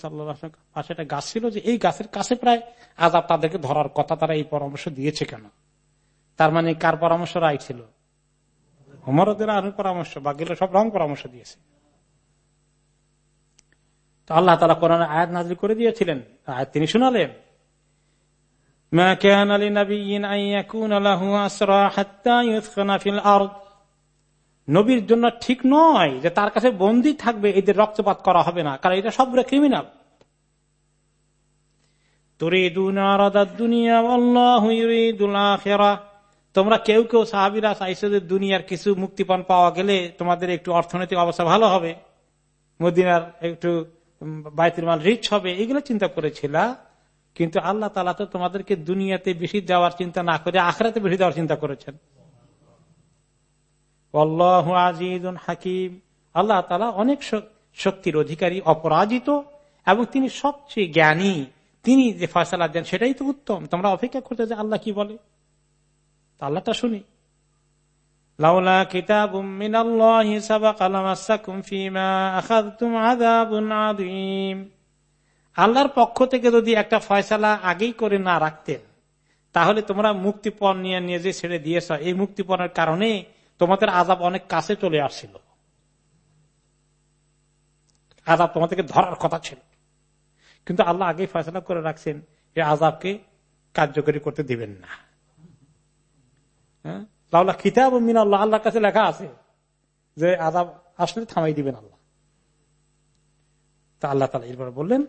পাশে একটা গাছ ছিল যে এই গাছের কাছে প্রায় আজাব তাদেরকে ধরার কথা তারা এই পরামর্শ দিয়েছে কেন? তার মানে কার পরামর্শ রায় ছিল? অমরদের আরও পরামর্শ, বা বাকিগুলো সব রং পরামর্শ দিয়েছে। তো আল্লাহ তালা কোরআন আয়াত নাজিল করে দিয়েছিলেন। আয়াত তিনি শুনালেন। নবীর জন্য ঠিক নয় যে তার কাছে বন্দি থাকবে, এদের রক্তপাত করা হবে না, কারণ এটা সবগুলো ক্রিমিনাল তোমরা কেউ কেউ সাহাবিরা যে দুনিয়ার কিছু মুক্তিপণ পাওয়া গেলে তোমাদের একটু অর্থনৈতিক অবস্থা ভালো হবে, মদিনার একটু বাইতুল মাল রিচ হবে, এগুলো চিন্তা করেছিল। কিন্তু আল্লাহ তালা তো তোমাদেরকে দুনিয়াতে বেশি যাওয়ার চিন্তা না করে আখড়াতে বেশি যাওয়ার চিন্তা করেছেন। হাকিম। আল্লাহ তালা অনেক শক্তির অধিকারী, অপরাজিত এবং তিনি সবচেয়ে জ্ঞানী। তিনি যে ফয়সালা দেন সেটাই তো উত্তম। তোমরা অপেক্ষা করতে যে আল্লাহ কি বলে? আল্লাহটা শুনি। লাউলা কিতাব আল্লাহর পক্ষ থেকে যদি একটা ফয়সালা আগেই করে না রাখতেন, তাহলে তোমরা মুক্তিপণ নিয়ে নিয়ে যে ছেড়ে দিয়েছ, এই মুক্তিপণের কারণে তোমাদের আজাব অনেক কাছে চলে আসছিল। আজাব তোমাদেরকে ধরার কথা ছিল। কিন্তু আল্লাহ আগেই ফয়সলা করে রাখছেন এই আজাবকে কার্যকরী করতে দিবেন না। হ্যাঁ? লাউলা খিতাব মিন আল্লাহ আল্লাহর কাছে লেখা আছে যে আদাব আসলে থামাই দিবেন আল্লাহ। তা আল্লাহ তালা এরপর বললেন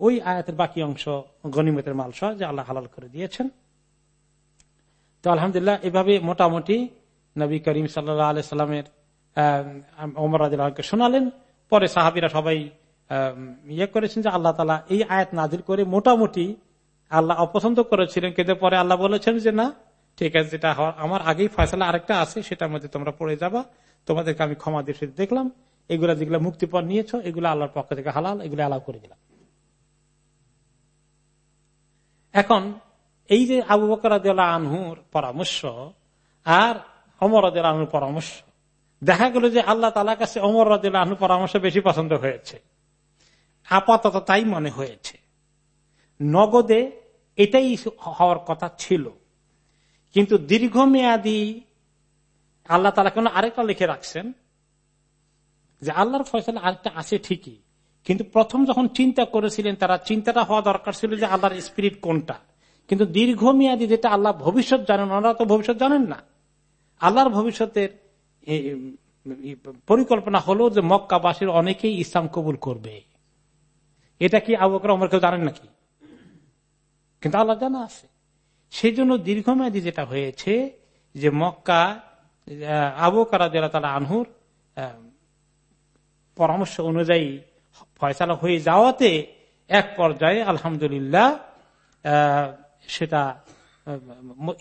ওই আয়াতের বাকি অংশ গনিমতের মালসা যে আল্লাহ হালাল করে দিয়েছেন। তো আলহামদুলিল্লাহ, এভাবে মোটামুটি নবী করিম সাল্লাহ আলি সাল্লামের ওমর আদিলকে শোনালেন। পরে সাহাবিরা সবাই ইয়ে করেছেন যে আল্লাহ তালা এই আয়াত নাজির করে মোটামুটি আল্লাহ অপছন্দ করেছিলেন, কিন্তু পরে আল্লাহ বলেছেন যে না, ঠিক আছে, যেটা আমার আগেই ফয়সলা আরেকটা আছে, সেটার মধ্যে তোমরা পড়ে যাবা। তোমাদেরকে আমি ক্ষমা দিয়ে দেখলাম। এগুলা যেগুলো মুক্তিপণ নিয়েছ, এগুলো আল্লাহর পক্ষ থেকে হালাল, এগুলো আলাও করে দিলাম। এখন এই যে আবু বকর আনহুর পরামর্শ আর অমর আনহুর পরামর্শ, দেখা গেল যে আল্লাহ তালা কাছে অমর আনহুর পরামর্শ বেশি পছন্দ হয়েছে। আপাতত তাই মনে হয়েছে। নগদে এটাই হওয়ার কথা ছিল। কিন্তু দীর্ঘমেয়াদী আল্লাহ তালা কেন আরেকটা লিখে রাখছেন? যে আল্লাহর ফয়সলা আরেকটা আছে ঠিকই কিন্তু প্রথম যখন চিন্তা করেছিলেন, তারা চিন্তাটা হওয়া দরকার ছিল যে আল্লাহর স্পিরিট কোনটা। কিন্তু দীর্ঘমেয়াদী যেটা আল্লাহ ভবিষ্যৎ জানেন, ওনারা তো ভবিষ্যৎ জানেন না। আল্লাহর ভবিষ্যতের পরিকল্পনা হলো যে মক্কাবাসীর অনেকেই ইসলাম কবুল করবে। এটা কি আবু বকর কেউ জানেন নাকি? কিন্তু আল্লাহ জানা আছে। সেই জন্য দীর্ঘমেয়াদী যেটা হয়েছে যে মক্কা আবু কারা জেলা তালা আনহুর পরামর্শ অনুযায়ী ফয়সালা হয়ে যাওয়াতে এক পর্যায়ে আলহামদুলিল্লাহ সেটা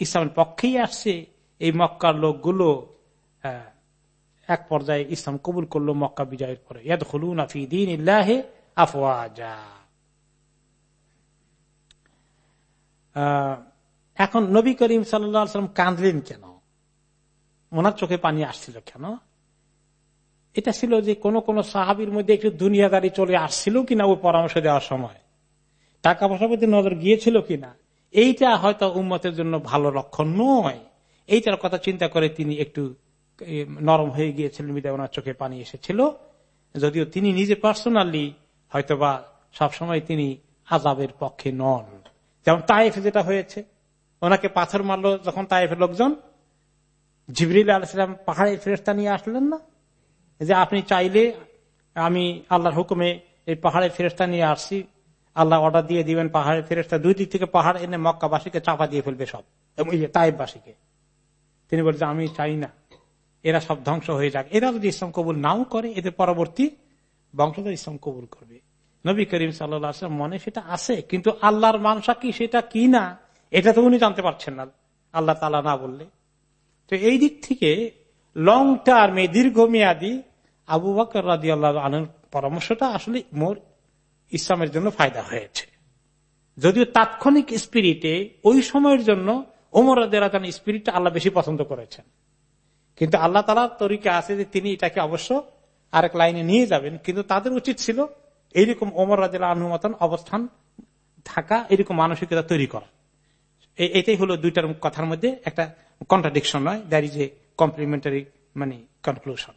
ইসলামের পক্ষেই আসছে। এই মক্কার লোকগুলো এক পর্যায়ে ইসলাম কবুল করল মক্কা বিজয়ের পরে। আফওয়াজা। এখন নবী করিম সাল্লাম কাঁদলেন কেন? ওনার চোখে পানি আসছিল কেন? এটা ছিল যে কোন কোন সাহাবির মধ্যে একটু দুনিয়াদারি চলে আসছিল কিনা ওই পরামর্শ দেওয়ার সময়। টাকা পয়সার প্রতি নজর গিয়েছিল কিনা? এইটা হয়তো উন্মতের জন্য ভালো লক্ষণ নয়। এইটার কথা চিন্তা করে তিনি একটু নরম হয়ে গিয়েছিলেন বিদায় ওনার চোখে পানি এসেছিল। যদিও তিনি নিজে পার্সোনালি হয়তোবা সবসময় তিনি আজাবের পক্ষে নন। যেমন তাইফে যেটা হয়েছে, ওনাকে পাথর মারলো যখন তাইফের লোকজন। জিবরিল আলাইসালাম পাহাড়ের ফেরস্তা নিয়ে আসলেন না? যে আপনি চাইলে আমি আল্লাহর হুকুমে এই পাহাড়ের ফেরস্তা নিয়ে আসছি। আল্লাহ অর্ডার দিয়ে দিবেন পাহাড়ের ফেরস্তা দুই দিক থেকে পাহাড় এনে মক্কাবাসীকে চাপা দিয়ে ফেলবে সব। এবং তাইফবাসীকে তিনি বলছেন আমি চাই না। এরা সব ধ্বংস হয়ে যাক। এরা যদি ইসলাম কবুল নাও করে এদের পরবর্তী বংশধর ইসলাম কবুল করবে। নবী করিম সাল্লাম মনে সেটা আছে কিন্তু আল্লাহর মানসা কি সেটা কি না এটা তো উনি জানতে পারছেন না আল্লাহ তালা না বললে। তো এই দিক থেকে লং টার্মে দীর্ঘমেয়াদী আবু বাকর রাজি আল্লাহ আনুর পরামর্শটা আসলে মোর ইসলামের জন্য ফায়দা হয়েছে। যদিও তাৎক্ষণিক স্পিরিটে ওই সময়ের জন্য ওমর স্পিরিটটা আল্লাহ বেশি পছন্দ করেছেন। কিন্তু আল্লাহ তালার তরিকা আছে যে তিনি এটাকে অবশ্য আরেক লাইনে নিয়ে যাবেন, কিন্তু তাদের উচিত ছিল এইরকম ওমর রাজা অনুমতন অবস্থান থাকা এরকম মানসিকতা তৈরি করা। এটাই হলো দুইটার কথার মধ্যে একটা কন্ট্রাডিকশন নয় দ্যার ইজ এ কমপ্লিমেন্টারি মানে কনক্লুশন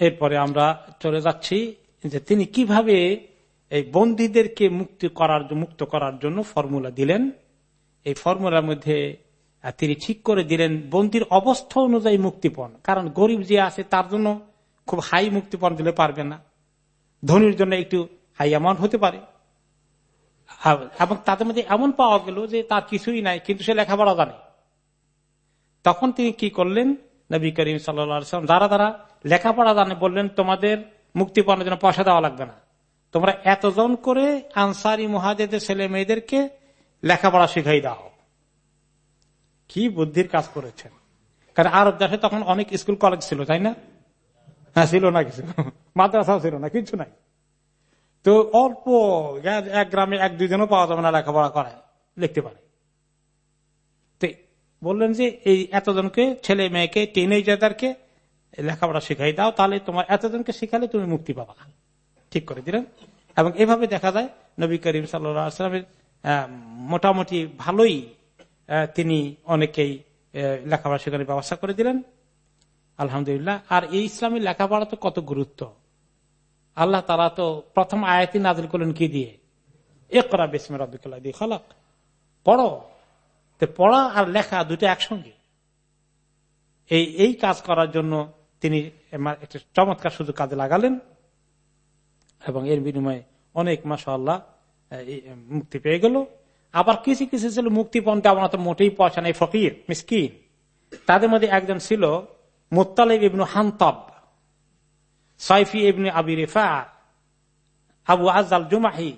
এরপরে আমরা চলে যাচ্ছি যে তিনি কীভাবে এই বন্দীদেরকে মুক্তি করার মুক্ত করার জন্য ফর্মুলা দিলেন। এই ফর্মুলার মধ্যে তিনি ঠিক করে দিলেন বন্দির অবস্থা অনুযায়ী মুক্তিপণ। কারণ গরিব যে আছে তার জন্য খুব হাই মুক্তিপণ দিলে পারবে না। ধনির জন্য একটু হাই অ্যামাউন্ট হতে পারে। এবং তাদের মধ্যে এমন পাওয়া গেল যে তার কিছুই নাই, কিন্তু সে লেখাপড়া জানে। তখন তিনি কি করলেন? নবী করিম সাল্লাম যারা যারা লেখাপড়া জানে, বললেন, তোমাদের মুক্তি মুক্তিপণের জন্য পয়সা দেওয়া লাগবে না। তোমরা এতজন করে আনসারি মহাজেদের ছেলে মেয়েদেরকে লেখাপড়া শিখাই দাও। কি বুদ্ধির কাজ করেছেন। কারণ আরব দেশে তখন অনেক স্কুল কলেজ ছিল, তাই না? হ্যাঁ ছিল না কিছু মাদ্রাসাও ছিল না কিছু নাই। তো অল্প, এক গ্রামে এক দুইজনও পাওয়া যাবে না লেখাপড়া করায় লিখতে পারে। বললেন যে, এই এতজনকে, ছেলে মেয়েকে টিনেজারকে লেখাপড়া শিখাই দাও, তাহলে তোমার এতজনকে শিখালে তুমি মুক্তি পাবা। ঠিক করে দিলেন। এবং এভাবে দেখা যায়, নবী করিম সাল্লামের মোটামুটি ভালোই তিনি অনেকেই লেখাপড়া শেখানোর ব্যবস্থা করে দিলেন। আলহামদুলিল্লাহ। আর এই ইসলামী লেখাপড়া তো কত গুরুত্ব। আল্লাহ তারা তো প্রথম আয়াতি নাজিল করলেন কি দিয়ে? একরা বেসমে রবিকাল্লা দিয়ে খালাক। পড়ো। পড়া আর লেখা দুটো একসঙ্গে। এই এই কাজ করার জন্য তিনি একটা চমৎকার সুযোগ কাজে লাগালেন এবং এর বিনিময়ে অনেক মাসা আল্লাহ মুক্তি পেয়ে গেল। আবার কিছু কিছু ছিল মুক্তিপণটা আমার তো মোটেই পয়সা নেই ফকির, মিসকিন, তাদের মধ্যে একজন ছিল মোত্তালিব ইবনু হান্তব, সাইফি ইবনে আবি রেফা, আবু আজাল জুমাহি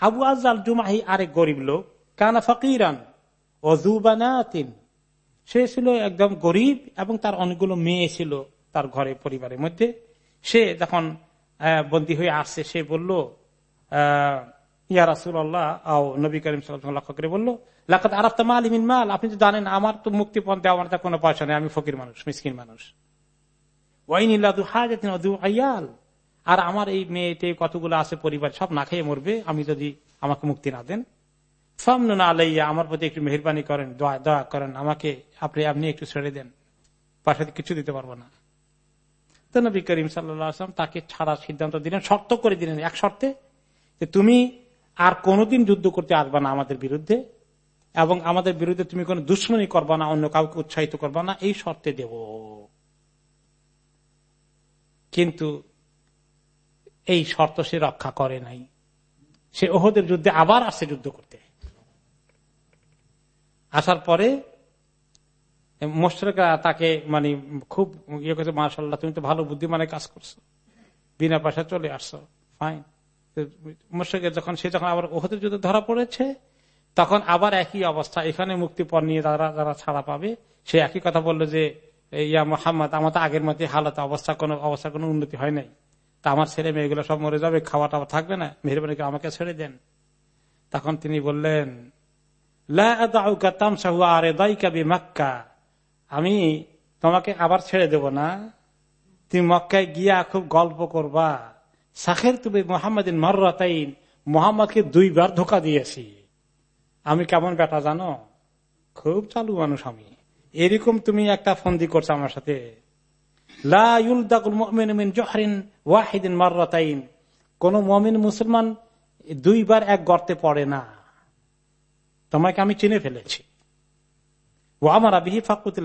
আবু আজাল জুমাহি আরেক গরিব লোক, কানা ফকিরান ও জুবানাতিন। সে ছিল একদম গরিব এবং তার অনেকগুলো মেয়ে ছিল। তার ঘরে পরিবারের মধ্যে। সে যখন বন্দী হয়ে আসছে, সে বলল ইয়া রাসুল্লাহ নবী করিম লক্ষ্য করে বলল লাকাত আরাফতা মাল ইমিন মাল, আপনি তো জানেন আমার তো মুক্তিপণ দেওয়া আমার কোনো পয়সা নেই, আমি ফকির মানুষ, মিসকিন মানুষ। আয়াল, আর আমার এই মেয়েতে কতগুলো আছে পরিবার, সব না খেয়ে মরবে, আমি যদি আমাকে মুক্তি না দেন। আমার প্রতি একটু মেহরবানি করেন, দয়া করেন, আমাকে আপনি আপনি একটু ছেড়ে দেন পাশে কিছু দিতে পারব না। তো নবী করিম সাল্লাম তাকে ছাড়ার সিদ্ধান্ত দিলেন, শর্ত করে দিলেন এক শর্তে, যে তুমি আর কোনোদিন যুদ্ধ করতে আসবা না আমাদের বিরুদ্ধে, এবং আমাদের বিরুদ্ধে তুমি কোনো দুশ্মনী করবা না, অন্য কাউকে উৎসাহিত করবা না, এই শর্তে দেব। কিন্তু এই শর্ত সে রক্ষা করে নাই। সে ওহদের যুদ্ধে আবার আসে যুদ্ধ করতে। আসার পরে মোশরেকরা তাকে মানে খুব ইয়ে করছে মার্শাল্লাহ তুমি তো ভালো বুদ্ধিমানের কাজ করছ। বিনা পয়সা চলে আসছো ফাইন মোশরেকের যখন, সে যখন আবার ওহদের যুদ্ধে ধরা পড়েছে, তখন আবার একই অবস্থা, এখানে মুক্তিপণ নিয়ে তারা, যারা ছাড়া পাবে, সে একই কথা বলল যে, ইয়া মোহাম্মদ, আমার তো আগের মধ্যে হালত অবস্থা, কোনো অবস্থা কোনো উন্নতি হয় নাই। তা আমার ছেলে মেয়েগুলো সব মরে যাবে খাওয়া টাওয়া থাকবে না মেহরবানি আমাকে ছেড়ে দেন। তখন তিনি বললেন মক্কা আমি তোমাকে আবার ছেড়ে দেব না। তুমি মক্কায় গিয়া খুব গল্প করবা। শাখের তুমি মোহাম্মদ মর্রাতাইন, মোহাম্মদকে দুইবার ধোকা দিয়েছি। আমি কেমন বেটা জানো? খুব চালু মানুষ আমি। এরকম তুমি একটা ফন্দি করছ আমার সাথে। কোন মমিন মুসলমান দুইবার এক গর্তে পড়ে না। তোমাকে আমি চিনে ফেলেছি। ও আমার আবিহি ফাকুত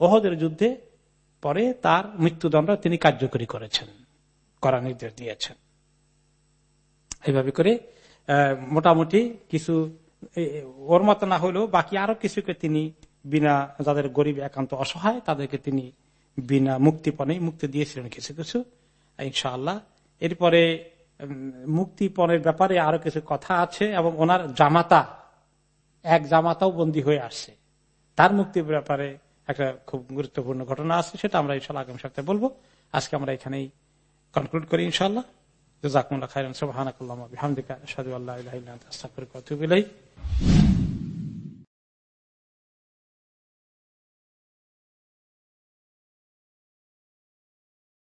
ওহদের যুদ্ধে পরে তার মৃত্যুদণ্ড তিনি কার্যকরী করেছেন, করা নির্দেশ দিয়েছেন। এইভাবে করে মোটামুটি কিছু ওর মতো না হলেও বাকি আরও কিছুকে তিনি বিনা, যাদের গরিব একান্ত অসহায়, তাদেরকে তিনি বিনা মুক্তিপণে মুক্তি দিয়েছিলেন কিছু কিছু, ইনশাআল্লাহ। এরপরে মুক্তিপণের ব্যাপারে আরও কিছু কথা আছে এবং ওনার জামাতা, এক জামাতাও বন্দী হয়ে আসছে। তার মুক্তির ব্যাপারে একটা খুব গুরুত্বপূর্ণ ঘটনা আছে, সেটা আমরা ইনশাল্লাহ আগামী সপ্তাহে বলব। আজকে আমরা এখানেই কনক্লুড করি ইনশাল্লাহ জাকুল্লাহ খাইরান হানাকুল্লাহ হামদিকা সাদু আল্লাহ